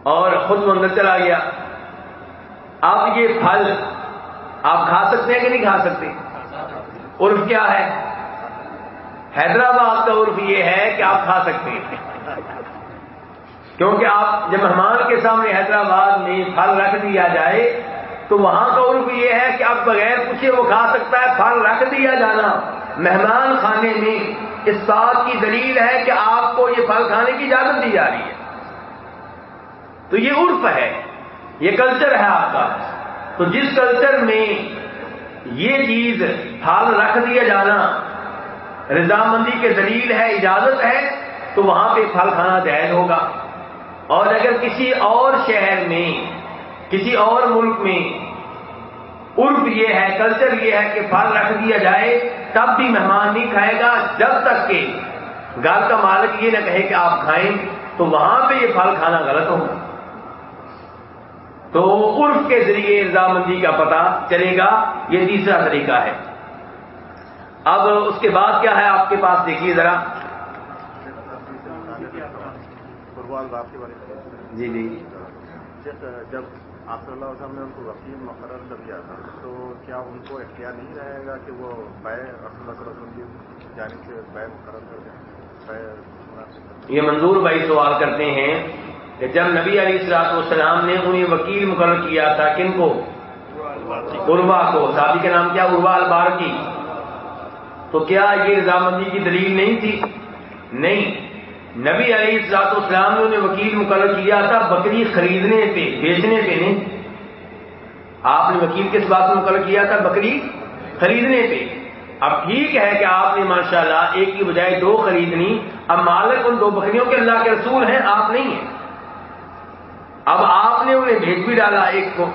اور خود اندر چلا گیا۔ اب یہ پھل آپ کھا سکتے ہیں کہ نہیں کھا سکتے؟ عرف کیا ہے؟ حیدرآباد کا عرف یہ ہے کہ آپ کھا سکتے ہیں۔ کیونکہ آپ جب مہمان کے سامنے حیدرآباد میں پھل رکھ دیا جائے، تو وہاں کا عرف یہ ہے کہ آپ بغیر پوچھے وہ کھا سکتا ہے، پھل رکھ دیا جانا۔ مہمان خانے میں اس بات کی دلیل ہے کہ آپ کو یہ پھل کھانے کی اجازت دی جا رہی ہے۔ تو یہ عرف ہے، یہ کلچر ہے آپ کا۔ تو جس کلچر میں یہ چیز پھل رکھ دیا جانا رضامندی کے دلیل ہے، اجازت ہے، تو وہاں پہ پھل کھانا جائز ہوگا۔ اور اگر کسی اور شہر میں، کسی اور ملک میں عرف یہ ہے کلچر یہ ہے کہ پھل رکھ دیا جائے، تب بھی مہمان نہیں کھائے گا جب تک کہ گھر کا مالک یہ نہ کہے کہ آپ کھائیں تو وہاں پہ یہ پھل کھانا غلط ہوگا تو عرف کے ذریعے رضامندی کا پتہ چلے گا، یہ تیسرا طریقہ ہے۔ اب اس کے بعد کیا ہے؟ آپ کے پاس دیکھیے ذرا۔ جی جی جب آپ صلی اللہ علیہ وسلم نے ان کو وکیل مقرر کر دیا تھا۔ تو کیا ان کو اختیار نہیں رہے گا کہ وہ بے رسول اللہ صلی اللہ علیہ وسلم کی جانب سے بے مقرر کر دیں؟ یہ منظور بھائی سوال کرتے ہیں کہ جب نبی علی السلاط والسلام نے انہیں وکیل مقرر کیا تھا، کن کو؟ عروا کو۔ صحابی کا نام کیا؟ عروا البار کی تو کیا یہ رضامندی کی دلیل نہیں تھی؟ نہیں۔ نبی علی السلاط اسلام نے انہیں وکیل مقرر کیا تھا، بکری خریدنے پہ، بیچنے پہ نہیں۔ آپ نے وکیل کس بات کو مقرر کیا تھا، بکری خریدنے پہ۔ اب ٹھیک ہے کہ آپ نے ماشاءاللہ ایک کی بجائے دو خریدنی۔ اب مالک ان دو بکریوں کے اللہ کے رسول ہیں، آپ نہیں ہیں۔ اب آپ نے انہیں بھیج بھی ڈالا ایک کو۔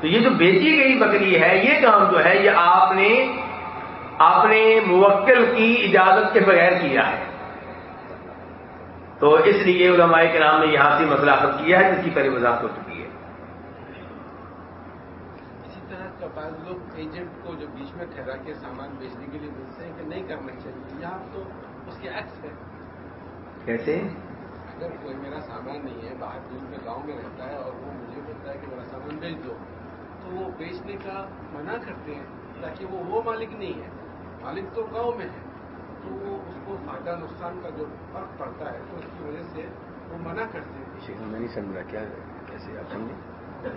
تو یہ جو بیچی گئی بکری ہے، یہ کام جو ہے، یہ آپ نے اپنے موکل کی اجازت کے بغیر کیا ہے۔ تو اس لیے علماء کے نام نے یہاں سے مسئلہ حل کیا ہے جس کی پہلے وضاحت ہو چکی ہے۔ اسی طرح بعض لوگ ایجنٹ کو جو بیچ میں ٹھہرا کے سامان بیچنے کے لیے ملتے ہیں کہ نہیں کرنا چاہیے یہاں تو اس کے عکس ہے۔ کیسے؟ اگر کوئی میرا سامان نہیں ہے باہر دور میں گاؤں میں رہتا ہے اور وہ مجھے بولتا ہے کہ میرا سامان بیچ دو تو وہ بیچنے کا منع کرتے ہیں تاکہ وہ وہ مالک نہیں ہے۔ مالک تو گاؤں میں ہے۔ تو وہ اس کو فائدہ نقصان کا جو فرق پڑتا ہے تو اس کی وجہ سے وہ منع کرتے ہیں۔ میں نہیں سمجھ رہا کیا کیسے آپ سمجھے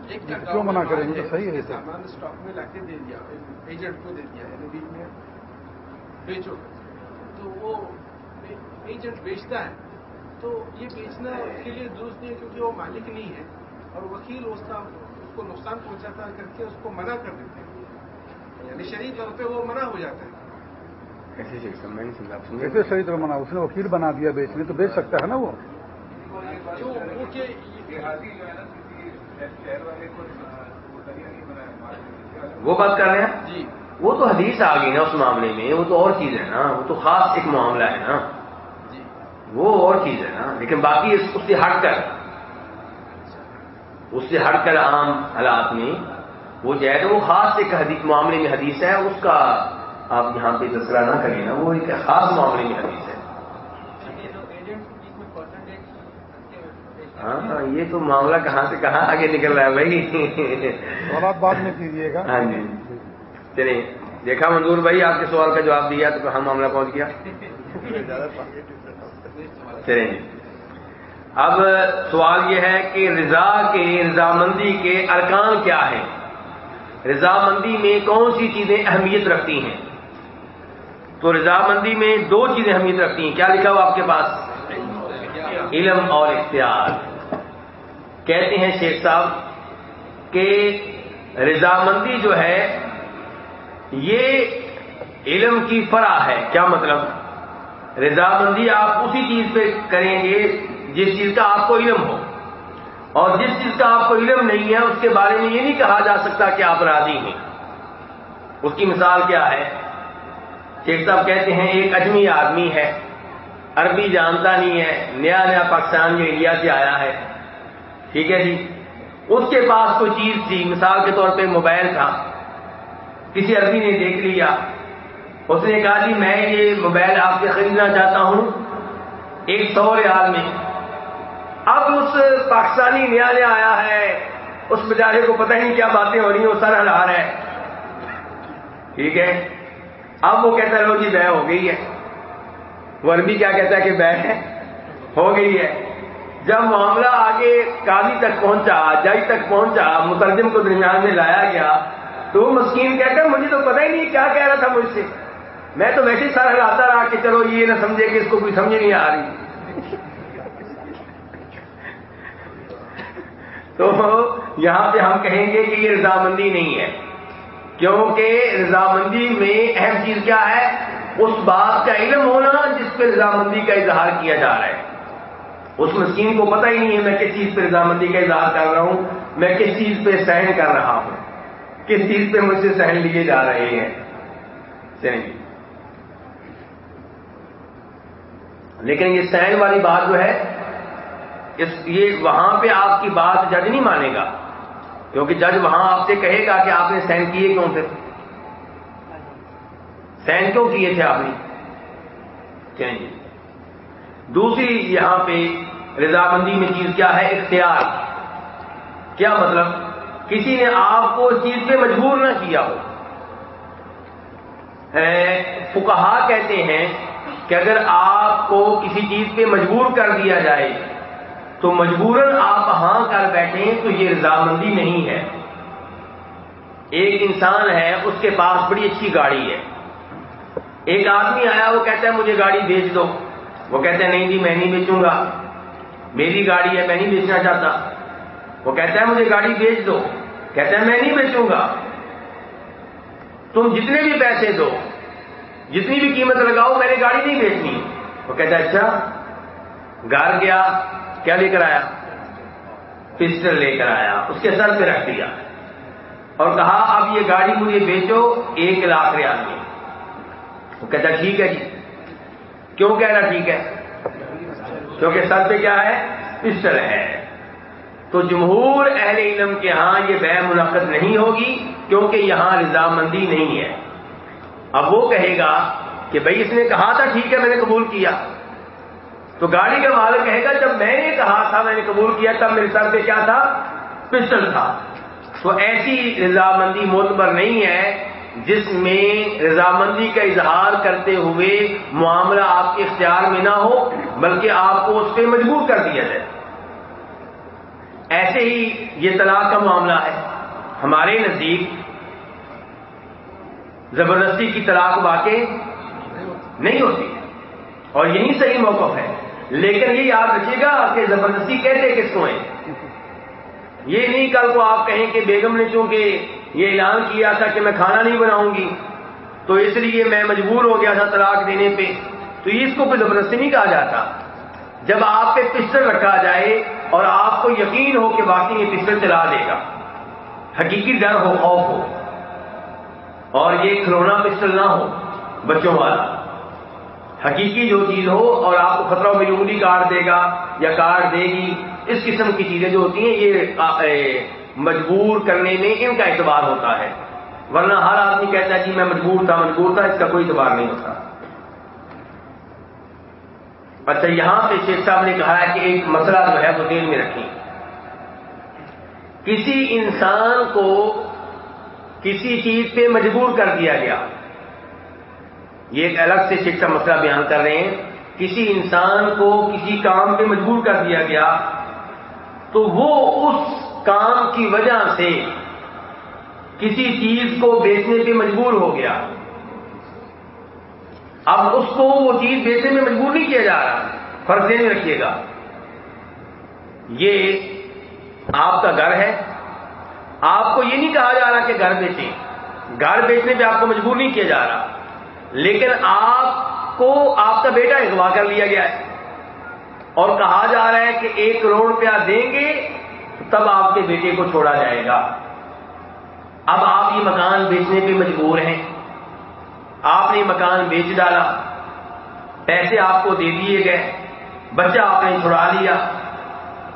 ایک کا کیوں منع کریں گے؟ صحیح ہے سامان اسٹاک میں لا کے دے دیا ایجنٹ کو دے دیا یعنی بیچ میں بیچو۔ تو وہ ایجنٹ بیچتا ہے۔ تو یہ بیچنا اس کے لیے درست نہیں ہے کیونکہ وہ مالک نہیں ہے اور وکیل اس کا اس کو نقصان پہنچاتا کر کے اس کو منع کر دیتے ہیں۔ یعنی شرعی طور پہ وہ منع ہو جاتا ہے۔ کیسے صحیح طرح منع اس نے وکیل بنا دیا بیچنے تو بیچ سکتا ہے نا وہ؟ جو وہ بات کر رہے ہیں؟ جی۔ وہ تو حدیث آ گئی نا اس معاملے میں وہ تو اور چیز ہے نا وہ تو خاص ایک معاملہ ہے نا۔ جی۔ وہ اور چیز ہے نا لیکن باقی اس اس سے ہٹ کر اس سے ہٹ کر عام حالات میں وہ جو ہے وہ خاص ایک حدیث معاملے میں حدیث ہے اس کا آپ یہاں پہ تذکرہ نہ کریں نا وہ ایک خاص معاملے میں حدیث ہے۔ ہاں ہاں یہ تو معاملہ کہاں سے کہاں آگے نکل رہا ہے بھائی؟ سوالات بعد میں کیجیے گا۔ ہاں جی۔ چلیے دیکھا منظور بھائی آپ کے سوال کا جواب دیا تو کہاں معاملہ پہنچ گیا۔ چلیں۔ اب سوال یہ ہے کہ رضا کے رضامندی کے ارکان کیا ہیں؟ رضامندی میں کون سی چیزیں اہمیت رکھتی ہیں؟ تو رضامندی میں دو چیزیں اہمیت رکھتی ہیں۔ کیا لکھا ہوا آپ کے پاس؟ علم اور اختیار۔ کہتے ہیں شیخ صاحب کہ رضامندی جو ہے، یہ علم کی فرا ہے۔ کیا مطلب؟ رضامندی آپ اسی چیز پہ کریں گے جس چیز کا آپ کو علم ہو۔ اور جس چیز کا آپ کو علم نہیں ہے، اس کے بارے میں یہ نہیں کہا جا سکتا کہ آپ راضی ہیں۔ اس کی مثال کیا ہے؟ شیخ صاحب کہتے ہیں، ایک اجمی آدمی ہے۔ عربی جانتا نہیں ہے۔ نیا نیا پاکستان میں انڈیا سے آیا ہے۔ ٹھیک ہے جی؟ اس کے پاس کوئی چیز تھی۔ مثال کے طور پہ موبائل تھا۔ کسی عربی نے دیکھ لیا۔ اس نے کہا جی میں یہ موبائل آپ سے خریدنا چاہتا ہوں۔ ایک سو ریال میں اب اس پاکستانی نیا نیا آیا ہے۔ اس بیچارے کو پتہ ہی نہیں کیا باتیں ہو رہی ہیں۔ وہ سر ہلا رہا ہے۔ ٹھیک ہے؟ اب وہ کہتا رہو جی بہ ہو گئی ہے۔ وہ عربی کیا کہتا ہے کہ بہ ہے ہو گئی ہے۔ جب معاملہ آگے قاضی تک پہنچا، جج تک پہنچا مترجم کو درمیان میں لایا گیا، تو وہ مسکین کہتا ہے، مجھے تو پتہ ہی نہیں کیا کہہ رہا تھا مجھ سے۔ میں تو ویسے سر ہلاتا رہا کہ چلو یہ نہ سمجھے کہ اس کو کوئی سمجھ نہیں آ رہی۔ تو یہاں پہ ہم کہیں گے کہ یہ رضامندی نہیں ہے۔ کیونکہ رضامندی میں اہم چیز کیا ہے؟ اس بات کا علم ہونا جس پہ رضامندی کا اظہار کیا جا رہا ہے۔ اس مسکین کو پتہ ہی نہیں ہے میں کس چیز پہ رضامندی کا اظہار کر رہا ہوں، میں کس چیز پہ سہن کر رہا ہوں، کس چیز پہ مجھ سے سہن لیے جا رہے ہیں۔ لیکن یہ سہن والی بات جو ہے، اس یہ وہاں پہ آپ کی بات جج نہیں مانے گا۔ کیونکہ جج وہاں آپ سے کہے گا کہ آپ نے سین کیے کیوں پھر سین کیوں کیے تھے آپ نے؟ جی دوسری یہاں پہ رضامندی میں چیز کیا ہے؟ اختیار۔ کیا مطلب؟ کسی نے آپ کو اس چیز پہ مجبور نہ کیا ہو۔ فکہا کہتے ہیں کہ اگر آپ کو کسی چیز پہ مجبور کر دیا جائے تو مجبوراً آپ ہاں کر بیٹھیں تو یہ رضامندی نہیں ہے۔ ایک انسان ہے، اس کے پاس بڑی اچھی گاڑی ہے۔ ایک آدمی آیا، وہ کہتا ہے، مجھے گاڑی بیچ دو۔ وہ کہتا ہے، نہیں جی میں نہیں بیچوں گا۔ میری گاڑی ہے، میں نہیں بیچنا چاہتا۔ وہ کہتا ہے، مجھے گاڑی بیچ دو۔ کہتا ہے، میں نہیں بیچوں گا۔ تم جتنے بھی پیسے دو، جتنی بھی قیمت لگاؤ، میں نے گاڑی نہیں بیچنی وہ کہتا ہے اچھا۔ گھر گیا۔ کیا لے کر آیا؟ پسٹل لے کر آیا، اس کے سر پہ رکھ دیا۔ اور کہا، اب یہ گاڑی مجھے بیچو، ایک لاکھ ریال میں وہ کہتا، ٹھیک ہے جی۔ کیوں کہہ رہا ٹھیک ہے؟ کیونکہ سر پہ کیا ہے؟ پسٹل ہے۔ تو جمہور اہل علم کے ہاں یہ بے منعقد نہیں ہوگی، کیونکہ یہاں رضامندی نہیں ہے۔ اب وہ کہے گا کہ بھائی اس نے کہا تھا، ٹھیک ہے، میں نے قبول کیا۔ تو گاڑی کا مالک کہے گا، جب میں نے کہا تھا، میں نے قبول کیا تب میرے سر پہ کیا تھا؟ پسٹل تھا۔ تو ایسی رضامندی معتبر نہیں ہے جس میں رضامندی کا اظہار کرتے ہوئے معاملہ آپ کے اختیار میں نہ ہو، بلکہ آپ کو اس پہ مجبور کر دیا جائے۔ ایسے ہی یہ طلاق کا معاملہ ہے۔ ہمارے نزدیک زبردستی کی طلاق واقع نہیں ہوتی اور یہی صحیح موقف ہے۔ لیکن یہ یاد رکھیے گا کہ زبردستی کہتے کس کو ہیں؟ یہ نہیں کل کو آپ کہیں کہ بیگم نے چونکہ یہ اعلان کیا تھا کہ میں کھانا نہیں بناؤں گی، تو اس لیے میں مجبور ہو گیا تھا طلاق دینے پہ۔ تو یہ اس کو کوئی زبردستی نہیں کہا جاتا۔ جب آپ پہ پسٹل رکھا جائے اور آپ کو یقین ہو کہ واقعی یہ پسٹل چلا دے گا، حقیقی ڈر ہو، خوف ہو، اور یہ کھلونا پسٹل نہ ہو بچوں والا۔ حقیقی جو چیز ہو اور آپ کو خطرہ میں انگلی کاٹ دے گا یا کاٹ دے گی، اس قسم کی چیزیں جو ہوتی ہیں، یہ مجبور کرنے میں ان کا اعتبار ہوتا ہے۔ ورنہ ہر آدمی کہتا ہے کہ میں مجبور تھا مجبور تھا، اس کا کوئی اعتبار نہیں ہوتا۔ اچھا یہاں پہ شیخ صاحب نے کہا ہے کہ ایک مسئلہ جو ہے وہ دل میں رکھیں۔ کسی انسان کو کسی چیز پہ مجبور کر دیا گیا۔ یہ ایک الگ سے شکشا مسئلہ بیان کر رہے ہیں۔ کسی انسان کو کسی کام پہ مجبور کر دیا گیا تو وہ اس کام کی وجہ سے کسی چیز کو بیچنے پہ مجبور ہو گیا۔ اب اس کو وہ چیز بیچنے میں مجبور نہیں کیا جا رہا۔ فرض میں رکھیے گا۔ یہ آپ کا گھر ہے۔ آپ کو یہ نہیں کہا جا رہا کہ گھر بیچیں۔ گھر بیچنے پہ آپ کو مجبور نہیں کیا جا رہا۔ لیکن آپ کو آپ کا بیٹا اغوا کر لیا گیا ہے اور کہا جا رہا ہے کہ ایک کروڑ روپیہ دیں گے، تب آپ کے بیٹے کو چھوڑا جائے گا۔ اب آپ یہ مکان بیچنے پہ مجبور ہیں۔ آپ نے مکان بیچ ڈالا۔ پیسے آپ کو دے دیے گئے۔ بچہ آپ نے چھڑا لیا۔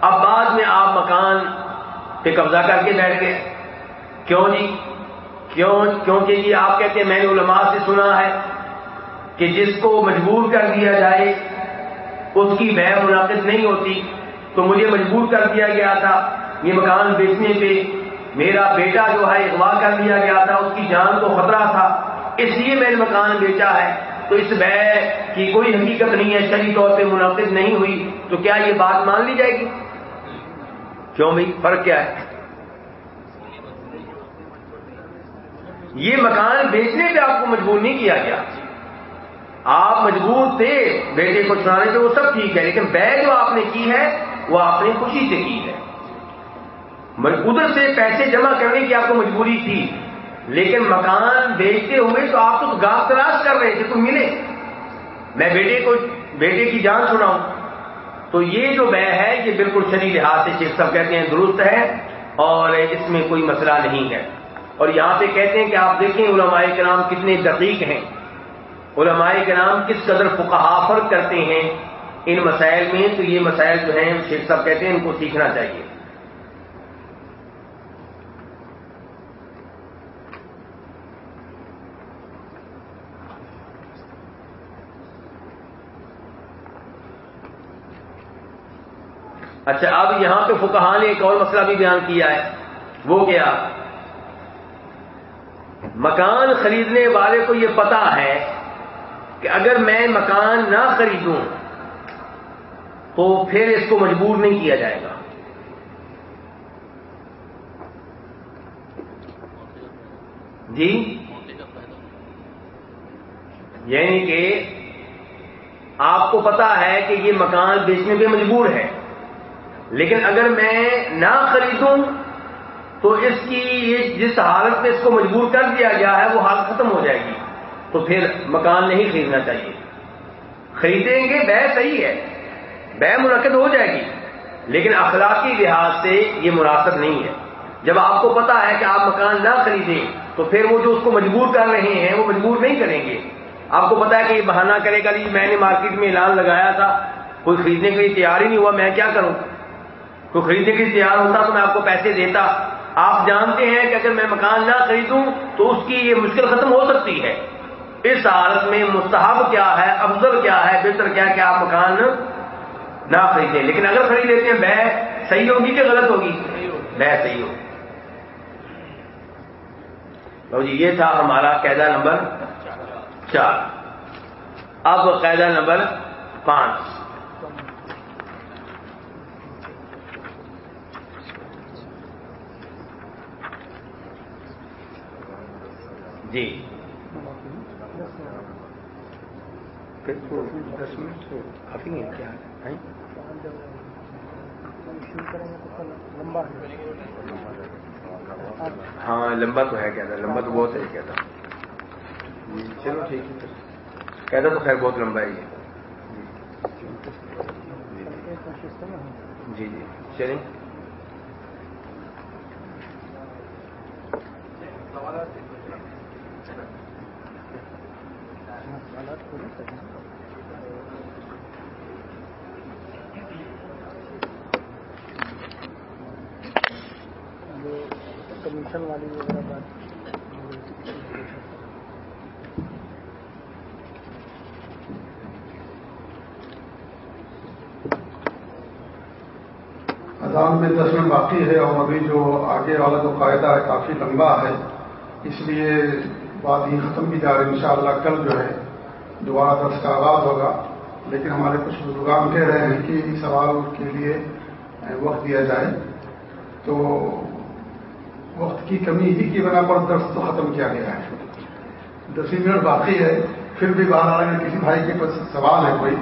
اب بعد میں آپ مکان پہ قبضہ کر کے بیٹھ گئے۔ کیوں جی؟ کیوں؟ کیونکہ یہ آپ کہتے ہیں میں نے علماء سے سنا ہے کہ جس کو مجبور کر دیا جائے، اس کی بہ منعقد نہیں ہوتی۔ تو مجھے مجبور کر دیا گیا تھا یہ مکان بیچنے پہ۔ میرا بیٹا جو ہے، اغوا کر لیا گیا تھا، اس کی جان کو خطرہ تھا۔ اس لیے میں نے مکان بیچا ہے۔ تو اس بے کی کوئی حقیقت نہیں ہے شہری طور پہ منعقد نہیں ہوئی۔ تو کیا یہ بات مان لی جائے گی؟ کیوں بھائی؟ فرق کیا ہے؟ یہ مکان بیچنے پہ آپ کو مجبور نہیں کیا گیا۔ آپ مجبور تھے بیٹے کو چھڑانے پہ، وہ سب ٹھیک ہے، لیکن بے جو آپ نے کی ہے، وہ آپ نے خوشی سے کی ہے۔ ادھر سے پیسے جمع کرنے کی آپ کو مجبوری تھی، لیکن مکان بیچتے ہوئے تو آپ تو گاہ تلاش کر رہے تھے، تو ملے۔ میں بیٹے کو، بیٹے کی جان سناؤں۔ تو یہ جو بے ہے، یہ بالکل شری لحاظ سے شیخ صاحب کہتے ہیں درست ہے، اور اس میں کوئی مسئلہ نہیں ہے۔ اور یہاں پہ کہتے ہیں کہ آپ دیکھیں علماء کے نام کتنے دقیق ہیں۔ علماء کے نام کس قدر فقہافر کرتے ہیں ان مسائل میں، تو یہ مسائل جو ہیں، شیخ صاحب کہتے ہیں ان کو سیکھنا چاہیے۔ اچھا اب یہاں پہ فکہ نے ایک اور مسئلہ بھی بیان کیا ہے۔ وہ کیا؟ مکان خریدنے والے کو یہ پتا ہے کہ اگر میں مکان نہ خریدوں تو پھر اس کو مجبور نہیں کیا جائے گا۔ جی؟ یعنی کہ آپ کو پتا ہے کہ یہ مکان بیچنے پہ مجبور ہے۔ لیکن اگر میں نہ خریدوں تو اس کی جس حالت میں اس کو مجبور کر دیا گیا ہے، وہ حالت ختم ہو جائے گی۔ تو پھر مکان نہیں خریدنا چاہیے۔ خریدیں گے بہ صحیح ہے۔ بہ منعقد ہو جائے گی۔ لیکن اخلاقی لحاظ سے یہ مناسب نہیں ہے۔ جب آپ کو پتا ہے کہ آپ مکان نہ خریدیں، تو پھر وہ جو اس کو مجبور کر رہے ہیں، وہ مجبور نہیں کریں گے۔ آپ کو پتا ہے کہ یہ بہانہ کرے گا جی میں نے مارکیٹ میں اعلان لگایا تھا۔ کوئی خریدنے کے لیے تیار ہی نہیں ہوا، میں کیا کروں؟ کوئی خریدنے کے لیے تیار ہوتا تو میں آپ کو پیسے دیتا۔ آپ جانتے ہیں کہ اگر میں مکان نہ خریدوں تو اس کی یہ مشکل ختم ہو سکتی ہے۔ اس حالت میں مستحب کیا ہے، افضل کیا ہے، بہتر کیا کہ آپ مکان نہ خریدیں۔ لیکن اگر خرید لیتے ہیں بہ صحیح ہوگی کہ غلط ہوگی؟ بہ صحیح ہوگی۔ جی یہ تھا ہمارا قاعدہ نمبر چار۔ اب قاعدہ نمبر پانچ۔ جی۔ دس منٹ کافی ہے کیا؟ ہاں لمبا تو ہے کیا تھا؟ لمبا تو بہت ہے کیا تھا؟ جی چلو ٹھیک ہے۔ کہتا تو خیر بہت لمبا ہے یہ۔ جی جی۔, جی،, جی۔ چلیں کمیشن والی وغیرہ بات اذان میں دس منٹ باقی ہے اور ابھی جو آگے والا جو قاعدہ ہے کافی لمبا ہے، اس لیے بات ہی ختم کی جا رہی ہے۔ انشاءاللہ کل جو ہے دوبارہ درس کا آغاز ہوگا۔ لیکن ہمارے کچھ بزرگان کہہ رہے ہیں کہ اس سوال کے لیے وقت دیا جائے۔ تو وقت کی کمی ہی کی بنا پر درس تو ختم کیا گیا ہے۔ دس منٹ باقی ہے۔ پھر بھی باہر اگر کسی بھائی کے پاس سوال ہے کوئی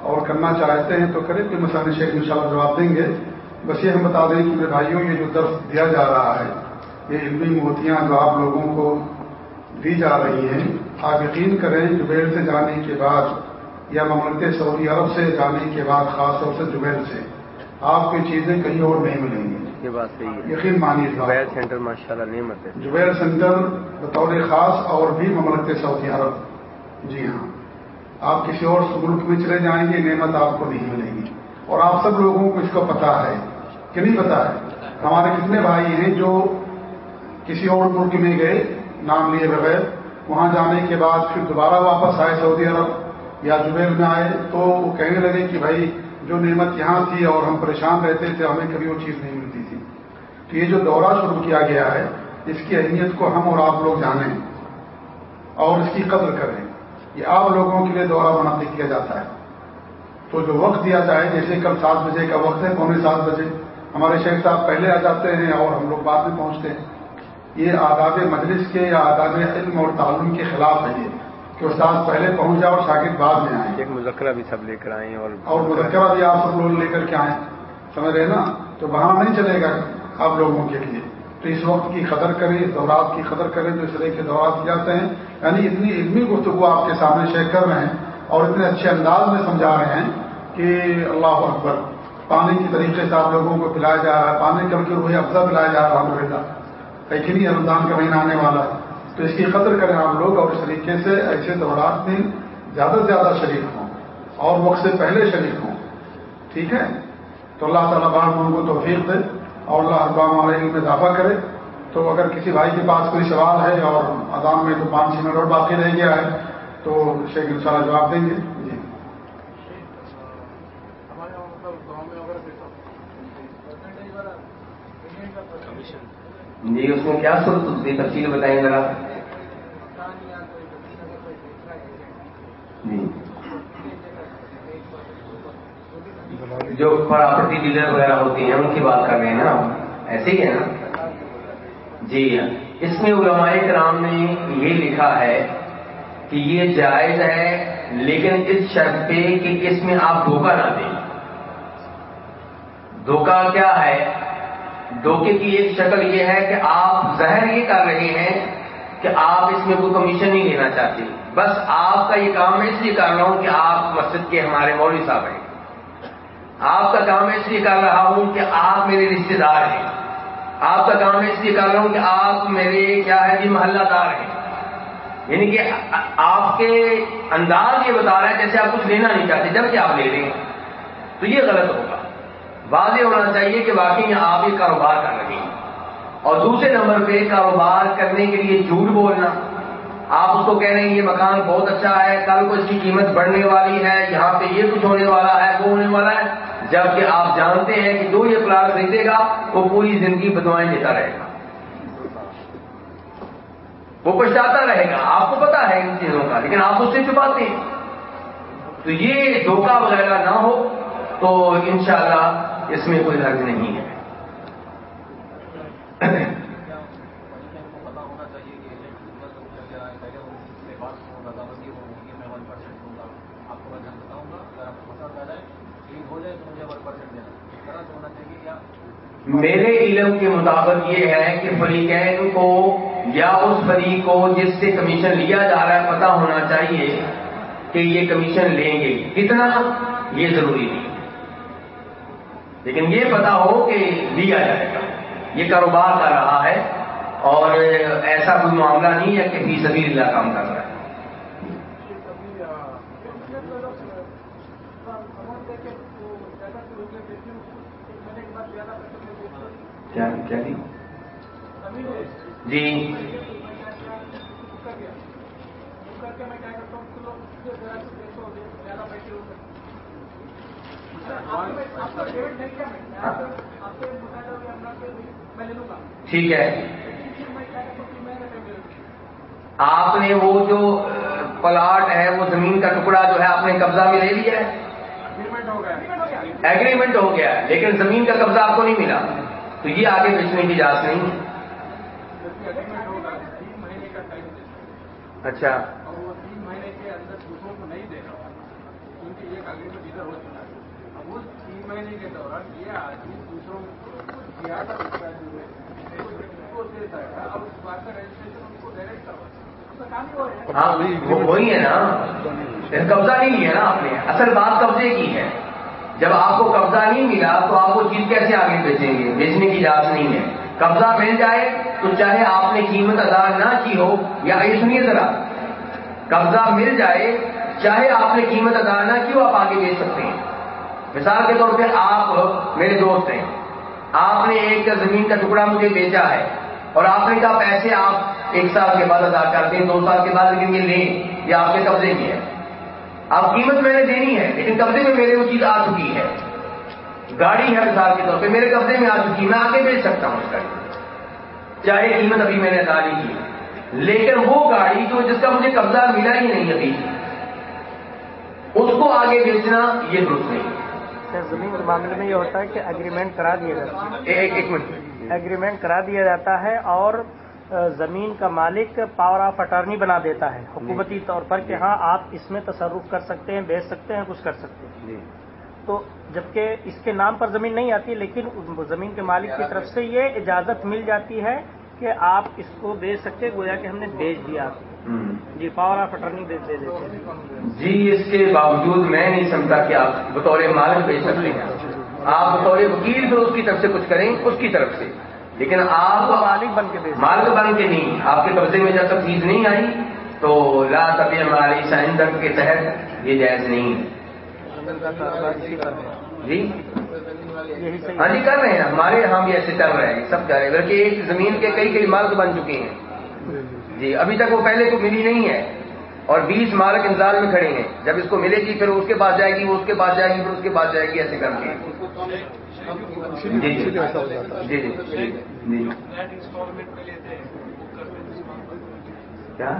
اور کرنا چاہتے ہیں تو کریں۔ کہ مسئلہ شیخ ان جواب دیں گے۔ بس یہ ہم بتا دیں کہ میرے بھائیوں یہ جو درس دیا جا رہا ہے یہ علمی موتیاں جو آپ لوگوں کو دی جا رہی ہیں آپ یقین کریں جبیل سے جانے کے بعد یا مملکت سعودی عرب سے جانے کے بعد خاص طور سے جبیل سے آپ کی چیزیں کہیں اور نہیں ملیں گی۔ یہ بات صحیح ہے۔ یقین مانی زبیر سینٹر ماشاء اللہ نعمت ہے جبیر سینٹر بطور خاص اور بھی مملکت سعودی عرب۔ جی ہاں۔ آپ کسی اور ملک میں چلے جائیں گے نعمت آپ کو نہیں ملے گی۔ اور آپ سب لوگوں کو اس کو پتا ہے۔ کہ نہیں پتا ہے۔ ہمارے کتنے بھائی ہیں جو کسی اور ملک میں گئے، نام لیے بغیر، وہاں جانے کے بعد پھر دوبارہ واپس آئے سعودی عرب یا جبیر میں آئے تو وہ کہنے لگے کہ بھائی، جو نعمت یہاں تھی اور ہم پریشان رہتے تھے، ہمیں کبھی وہ چیز نہیں ملتی تھی۔ تو یہ جو دورہ شروع کیا گیا ہے، اس کی اہمیت کو ہم اور آپ لوگ جانیں اور اس کی قدر کریں۔ یہ آپ لوگوں کے لیے دورہ منعقد کیا جاتا ہے۔ تو جو وقت دیا جائے، جیسے کل سات بجے کا وقت ہے، پونے سات بجے ہمارے شیخ صاحب پہلے آ جاتے ہیں اور ہم لوگ بعد میں پہنچتے ہیں۔ یہ آداب مجلس کے یا آداب علم اور تعلیم کے خلاف ہے یہ کہ استاد پہلے پہنچ جائے اور شاگرد بعد میں آئیں ایک مذکرہ بھی سب لے کر آئیں اور اور مذکرہ بھی آپ سب لوگ لے کر کے آئیں۔ سمجھ رہے نا؟ تو وہاں نہیں چلے گا آپ لوگوں کے لیے۔ تو اس وقت کی قدر کریں دورات کی قدر کریں جو اس طرح کے دورات جاتے ہیں۔ یعنی اتنی علمی گفتگو آپ کے سامنے شیئر کر رہے ہیں اور اتنے اچھے انداز میں سمجھا رہے ہیں کہ اللہ اکبر۔ پانی کی طریقے سے آپ لوگوں کو پلایا جا رہا ہے، پانی کر کے روح افزا پلایا جا رہا ہے الحمد نہیں، رمضان کا مہینہ آنے والا ہے۔ تو اس کی قدر کریں آپ لوگ اور اس طریقے سے ایسے دورات میں زیادہ سے زیادہ شریک ہوں اور وقت سے پہلے شریک ہوں۔ ٹھیک ہے؟ تو اللہ تعالیٰ بار ان کو توفیق دے اور اللہ اقبام علیہ میں اضافہ کرے۔ تو اگر کسی بھائی کے پاس کوئی سوال ہے اور اذان میں تو پانچ چھ منٹ اور باقی رہ گیا ہے، تو شیخ ان جواب دیں گے۔ جی اس میں کیا صورت تفصیل بتائیں ذرا؟ جی۔ جو پراپرٹی ڈیلر وغیرہ ہوتی ہیں، ان کی بات کر رہے ہیں نا ایسے ہی ہے نا؟ جی۔ اس میں علماء کرام نے یہ لکھا ہے کہ یہ جائز ہے، لیکن اس شرط پہ کہ اس میں آپ دھوکہ نہ دیں۔ دھوکہ کیا ہے؟ دھوکے کی ایک شکل یہ ہے کہ آپ زہر یہ کر رہے ہیں کہ آپ اس میں کوئی کمیشن نہیں لینا چاہتے۔ بس آپ کا یہ کام میں اس لیے کر رہا ہوں کہ آپ مسجد کے ہمارے مولوی صاحب ہیں۔ آپ کا کام میں اس لیے کر رہا ہوں کہ آپ میرے رشتے دار ہیں۔ آپ کا کام میں اس لیے کر رہا ہوں کہ آپ میرے کیا ہے جی محلہ دار ہیں۔ یعنی کہ آپ کے انداز یہ بتا رہا ہے جیسے آپ کچھ لینا نہیں چاہتے، جبکہ آپ لے رہے ہیں۔ تو یہ غلط ہوگا۔ واضح ہونا چاہیے کہ واقعی میں آپ یہ کاروبار کر رہے ہیں۔ اور دوسرے نمبر پہ کاروبار کرنے کے لیے جھوٹ بولنا۔ آپ اس کو کہہ رہے ہیں یہ مکان بہت اچھا ہے، کل کو اس کی قیمت بڑھنے والی ہے، یہاں پہ یہ کچھ ہونے والا ہے، وہ ہونے والا ہے۔ جبکہ آپ جانتے ہیں کہ جو یہ پلاٹ خریدے گا، وہ پوری زندگی بدوائیں دیتا رہے گا۔ وہ پچھتاتا رہے گا، آپ کو پتا ہے ان چیزوں کا، لیکن آپ اس سے چھپاتے ہیں۔ تو یہ دھوکہ وغیرہ نہ ہو تو انشاءاللہ اس میں کوئی حرج نہیں ہے۔ میرے علم کے مطابق یہ ہے کہ فریقین کو یا اس فریق کو جس سے کمیشن لیا جا رہا ہے پتا ہونا چاہیے کہ یہ کمیشن لیں گے۔ کتنا؟ یہ ضروری نہیں۔ لیکن یہ پتا ہو کہ لیا جائے گا۔ یہ کاروبار کر رہا ہے اور ایسا کوئی معاملہ نہیں ہے کہ فی سبھی اللہ کام کر رہا ہے۔ کیا جی۔, جی۔ ٹھیک ہے۔ آپ نے وہ جو پلاٹ ہے وہ زمین کا ٹکڑا جو ہے آپ نے قبضہ میں لے لیا ہے۔ ایگریمنٹ ہو گیا۔ ہے لیکن زمین کا قبضہ آپ کو نہیں ملا۔ تو یہ آگے بیچنے کی اجازت نہیں۔ ہے اچھا۔ کو دیتا ہے؟ اب اس بات کا رجسٹریشن ان کو ڈائریکٹ کروا ہاں وہی ہے نا۔ یعنی قبضہ نہیں لیا نا آپ نے۔ اصل بات قبضے کی ہے۔ جب آپ کو قبضہ نہیں ملا تو آپ وہ چیز کیسے آگے بیچیں گے؟ بیچنے کی اجازت نہیں ہے۔ قبضہ مل جائے تو چاہے آپ نے قیمت ادا نہ کی ہو یا یہ سنیے ذرا۔ قبضہ مل جائے، چاہے آپ نے قیمت ادا نہ کی ہو، آپ آگے بیچ سکتے ہیں۔ مثال کے طور پہ آپ میرے دوست ہیں۔ آپ نے ایک زمین کا ٹکڑا مجھے بیچا ہے اور آپ نے کہا پیسے آپ ایک سال کے بعد ادا کر دیں، دو سال کے بعد لیکن یہ لیں، یہ آپ کے قبضے کی ہے۔ اب قیمت میں نے دینی ہے، لیکن قبضے میں میرے وہ چیز آ چکی ہے۔ گاڑی ہے مثال کے طور پہ میرے قبضے میں آ چکی میں آگے بیچ سکتا ہوں اس گاڑی۔ چاہے قیمت ابھی میں نے ادا نہیں کی، لیکن وہ گاڑی جو جس کا مجھے قبضہ ملا ہی نہیں ابھی، اس کو آگے بیچنا یہ درست نہیں۔ زمین کے معاملے میں یہ ہوتا ہے کہ اگریمنٹ کرا دیا جاتا ہے۔ ایک ایک منٹ۔ ایگریمنٹ کرا دیا جاتا ہے اور زمین کا مالک پاور آف اٹارنی بنا دیتا ہے۔ حکومتی طور پر کہ ہاں آپ اس میں تصرف کر سکتے ہیں بیچ سکتے ہیں کچھ کر سکتے ہیں۔ جی۔ تو جبکہ اس کے نام پر زمین نہیں آتی لیکن زمین کے مالک کی طرف سے یہ اجازت مل جاتی ہے کہ آپ اس کو بیچ سکتے گویا کہ ہم نے بیچ دیا جی پاور آف اٹارنی دے دیتے جی اس کے باوجود میں نہیں سمجھتا کہ آپ بطور مالک بیچ سکتے ہیں۔ آپ بطور وکیل پھر اس کی طرف سے کچھ کریں اس کی طرف سے۔ لیکن آپ مالک بن کے بیچ مالک بن کے نہیں۔ آپ کے قبضے میں جب تک چیز نہیں آئی تو لا طبی ہماری سائنس کے تحت یہ جائز نہیں ہے۔ جی۔ ہاں جی کر رہے ہیں ہمارے یہاں بھی ایسے چل رہے ہیں سب کر رہے ہیں بلکہ ایک زمین کے کئی کئی مالک بن چکے ہیں۔ جی ابھی تک وہ پہلے کو ملی نہیں ہے۔ اور بیس مالک انتظار میں کھڑے ہیں۔ جب اس کو ملے گی پھر اس کے پاس جائے گی وہ اس کے پاس جائے گی پھر اس کے پاس جائے گی ایسے کر کے۔ جی جی جی جی جی کرتے ہیں کیا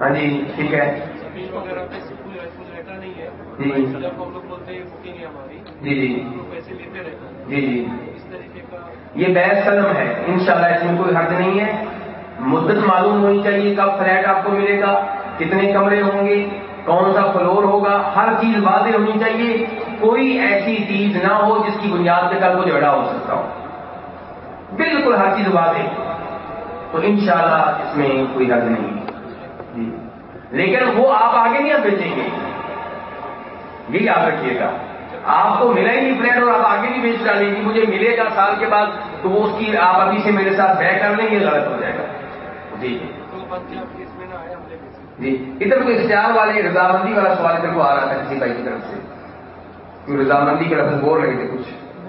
ہاں جی ٹھیک ہے زمین وغیرہ پہ کوئی کوئی رہتا نہیں ہے جی جب ہم لوگ بولتے ہیں بکنگ ہے ہماری جی جی۔ ہم لوگ پیسے لیتے رہتے ہیں۔ جی جی۔ اس طریقے کا یہ بحث قلم ہے۔ انشاءاللہ اس میں کوئی حرج نہیں ہے۔ مدت معلوم ہونی چاہیے کب فلیٹ آپ کو ملے گا کتنے کمرے ہوں گے کون سا فلور ہوگا ہر چیز واضح ہونی چاہیے۔ کوئی ایسی چیز نہ ہو جس کی بنیاد پہ کل کو جھگڑا ہو سکتا ہو۔ بالکل ہر چیز واضح۔ تو انشاءاللہ اس میں کوئی حرج نہیں۔ جی۔ لیکن وہ آپ آگے نہیں بیچیں گے۔ یہ یاد رکھیے گا۔ آپ کو ملا ہی نہیں فلیٹ اور آپ آگے بھی بیچ ڈالیں گے مجھے ملے گا سال کے بعد تو وہ اس کی آپ ابھی سے میرے ساتھ طے کر لیں گے غلط ہو جائے گا۔ جی۔ جی۔ ادھر کوئی اختیار والے رضامندی والا سوال ادھر کو آ رہا تھا کسی بھائی کی طرف سے۔ کوئی رضامندی کے لفظ بول رہے تھے کچھ۔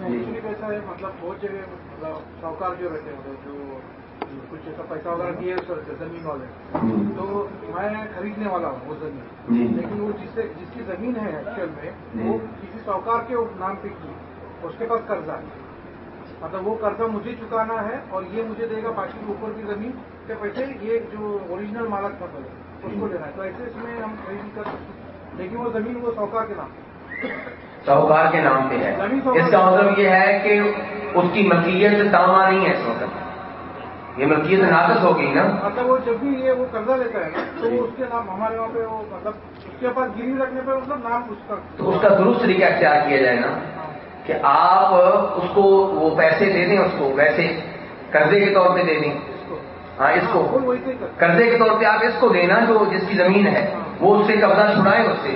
جی۔ مطلب بہت جگہ مطلب جو رہتے ہیں، جو کچھ ایسا پیسہ وغیرہ وجہ سے زمین والے۔ جی تو میں خریدنے والا ہوں وہ جی۔ زمین لیکن وہ جس سے جس کی زمین ہے ایکچوئل میں جی۔ وہ کسی شاہکار کے نام پہ کی۔ اس کے پاس قرضہ۔ ہے مطلب وہ قرضہ مجھے چکانا ہے اور یہ مجھے دے گا باقی کے اوپر کی زمین کے پیسے یہ جو اوریجنل مالک مطلب ہے اس کو لینا ہے۔ تو ایسے اس میں ہم خرید کر سکتے ہیں۔ لیکن وہ زمین وہ شاہکار کے نام پہ۔ شاہکار کے نام پہ ہے۔ اس کا مطلب یہ ہے کہ اس کی ملکیت تامہ نہیں ہے اس وقت یہ ملکیت ناقص ہو گئی نا۔ مطلب وہ جب بھی یہ وہ قرضہ لیتا ہے نا تو اس کے نام ہمارے وہاں پہ وہ مطلب اس کے پاس گروی رکھنے پہ مطلب نام اس کا۔ تو اس کا درست طریقہ اختیار کیا جائے نا کہ آپ اس کو وہ پیسے دے دیں اس کو ویسے قرضے کے طور پہ دے دیں۔ ہاں اس کو کرتا قرضے کے طور پہ آپ اس کو دینا جو جس کی زمین ہے وہ اس سے قبضہ چھڑائے اس سے۔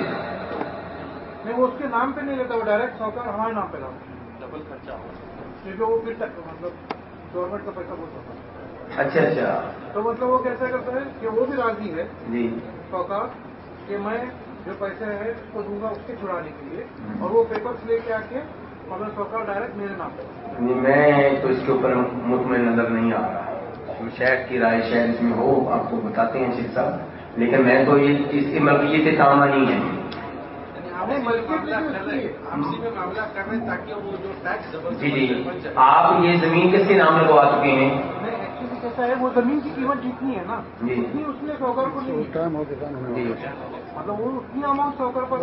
نہیں وہ اس کے نام پہ نہیں لیتا وہ ڈائریکٹ سوکر ہمارے نام پہ لاتا ڈبل خرچہ ہو کیونکہ وہ پھر مطلب گورنمنٹ کا پیسہ بہت ہوتا ہے۔ اچھا اچھا۔ تو مطلب وہ کیسا کرتا ہے کہ وہ بھی راضی ہے۔ جی۔ سوکار کہ میں جو پیسے ہے اس کو دوں گا اس کے چھڑانے کے لیے۔ اور وہ پیپرس لے کے آ کے مگر سوکار ڈائریکٹ میرے نام پہ نہیں، میں تو اس کے اوپر مطمئن نظر نہیں آ رہا۔ شاید کی رائے شاید اس میں ہو آپ کو بتاتے ہیں شیخ صاحب۔ لیکن میں تو یہ اس کی ملکیت تامہ نہیں ہے۔ جی جی۔ آپ یہ زمین کس کے نام لگوا چکے ہیں؟ کیسا ہے وہ زمین کی قیمت جتنی ہے نا جی۔ اتنی اس نے سوکر کو نہیں۔ جی مطلب وہ اتنی اماؤنٹ سوکر پر۔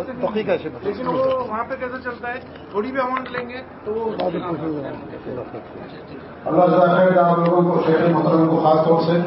لیکن وہ وہاں پہ کیسے چلتا ہے تھوڑی بھی اماؤنٹ لیں گے تو وہ پر- اللہ آپ لوگوں کو شیخ محترم کو خاص طور سے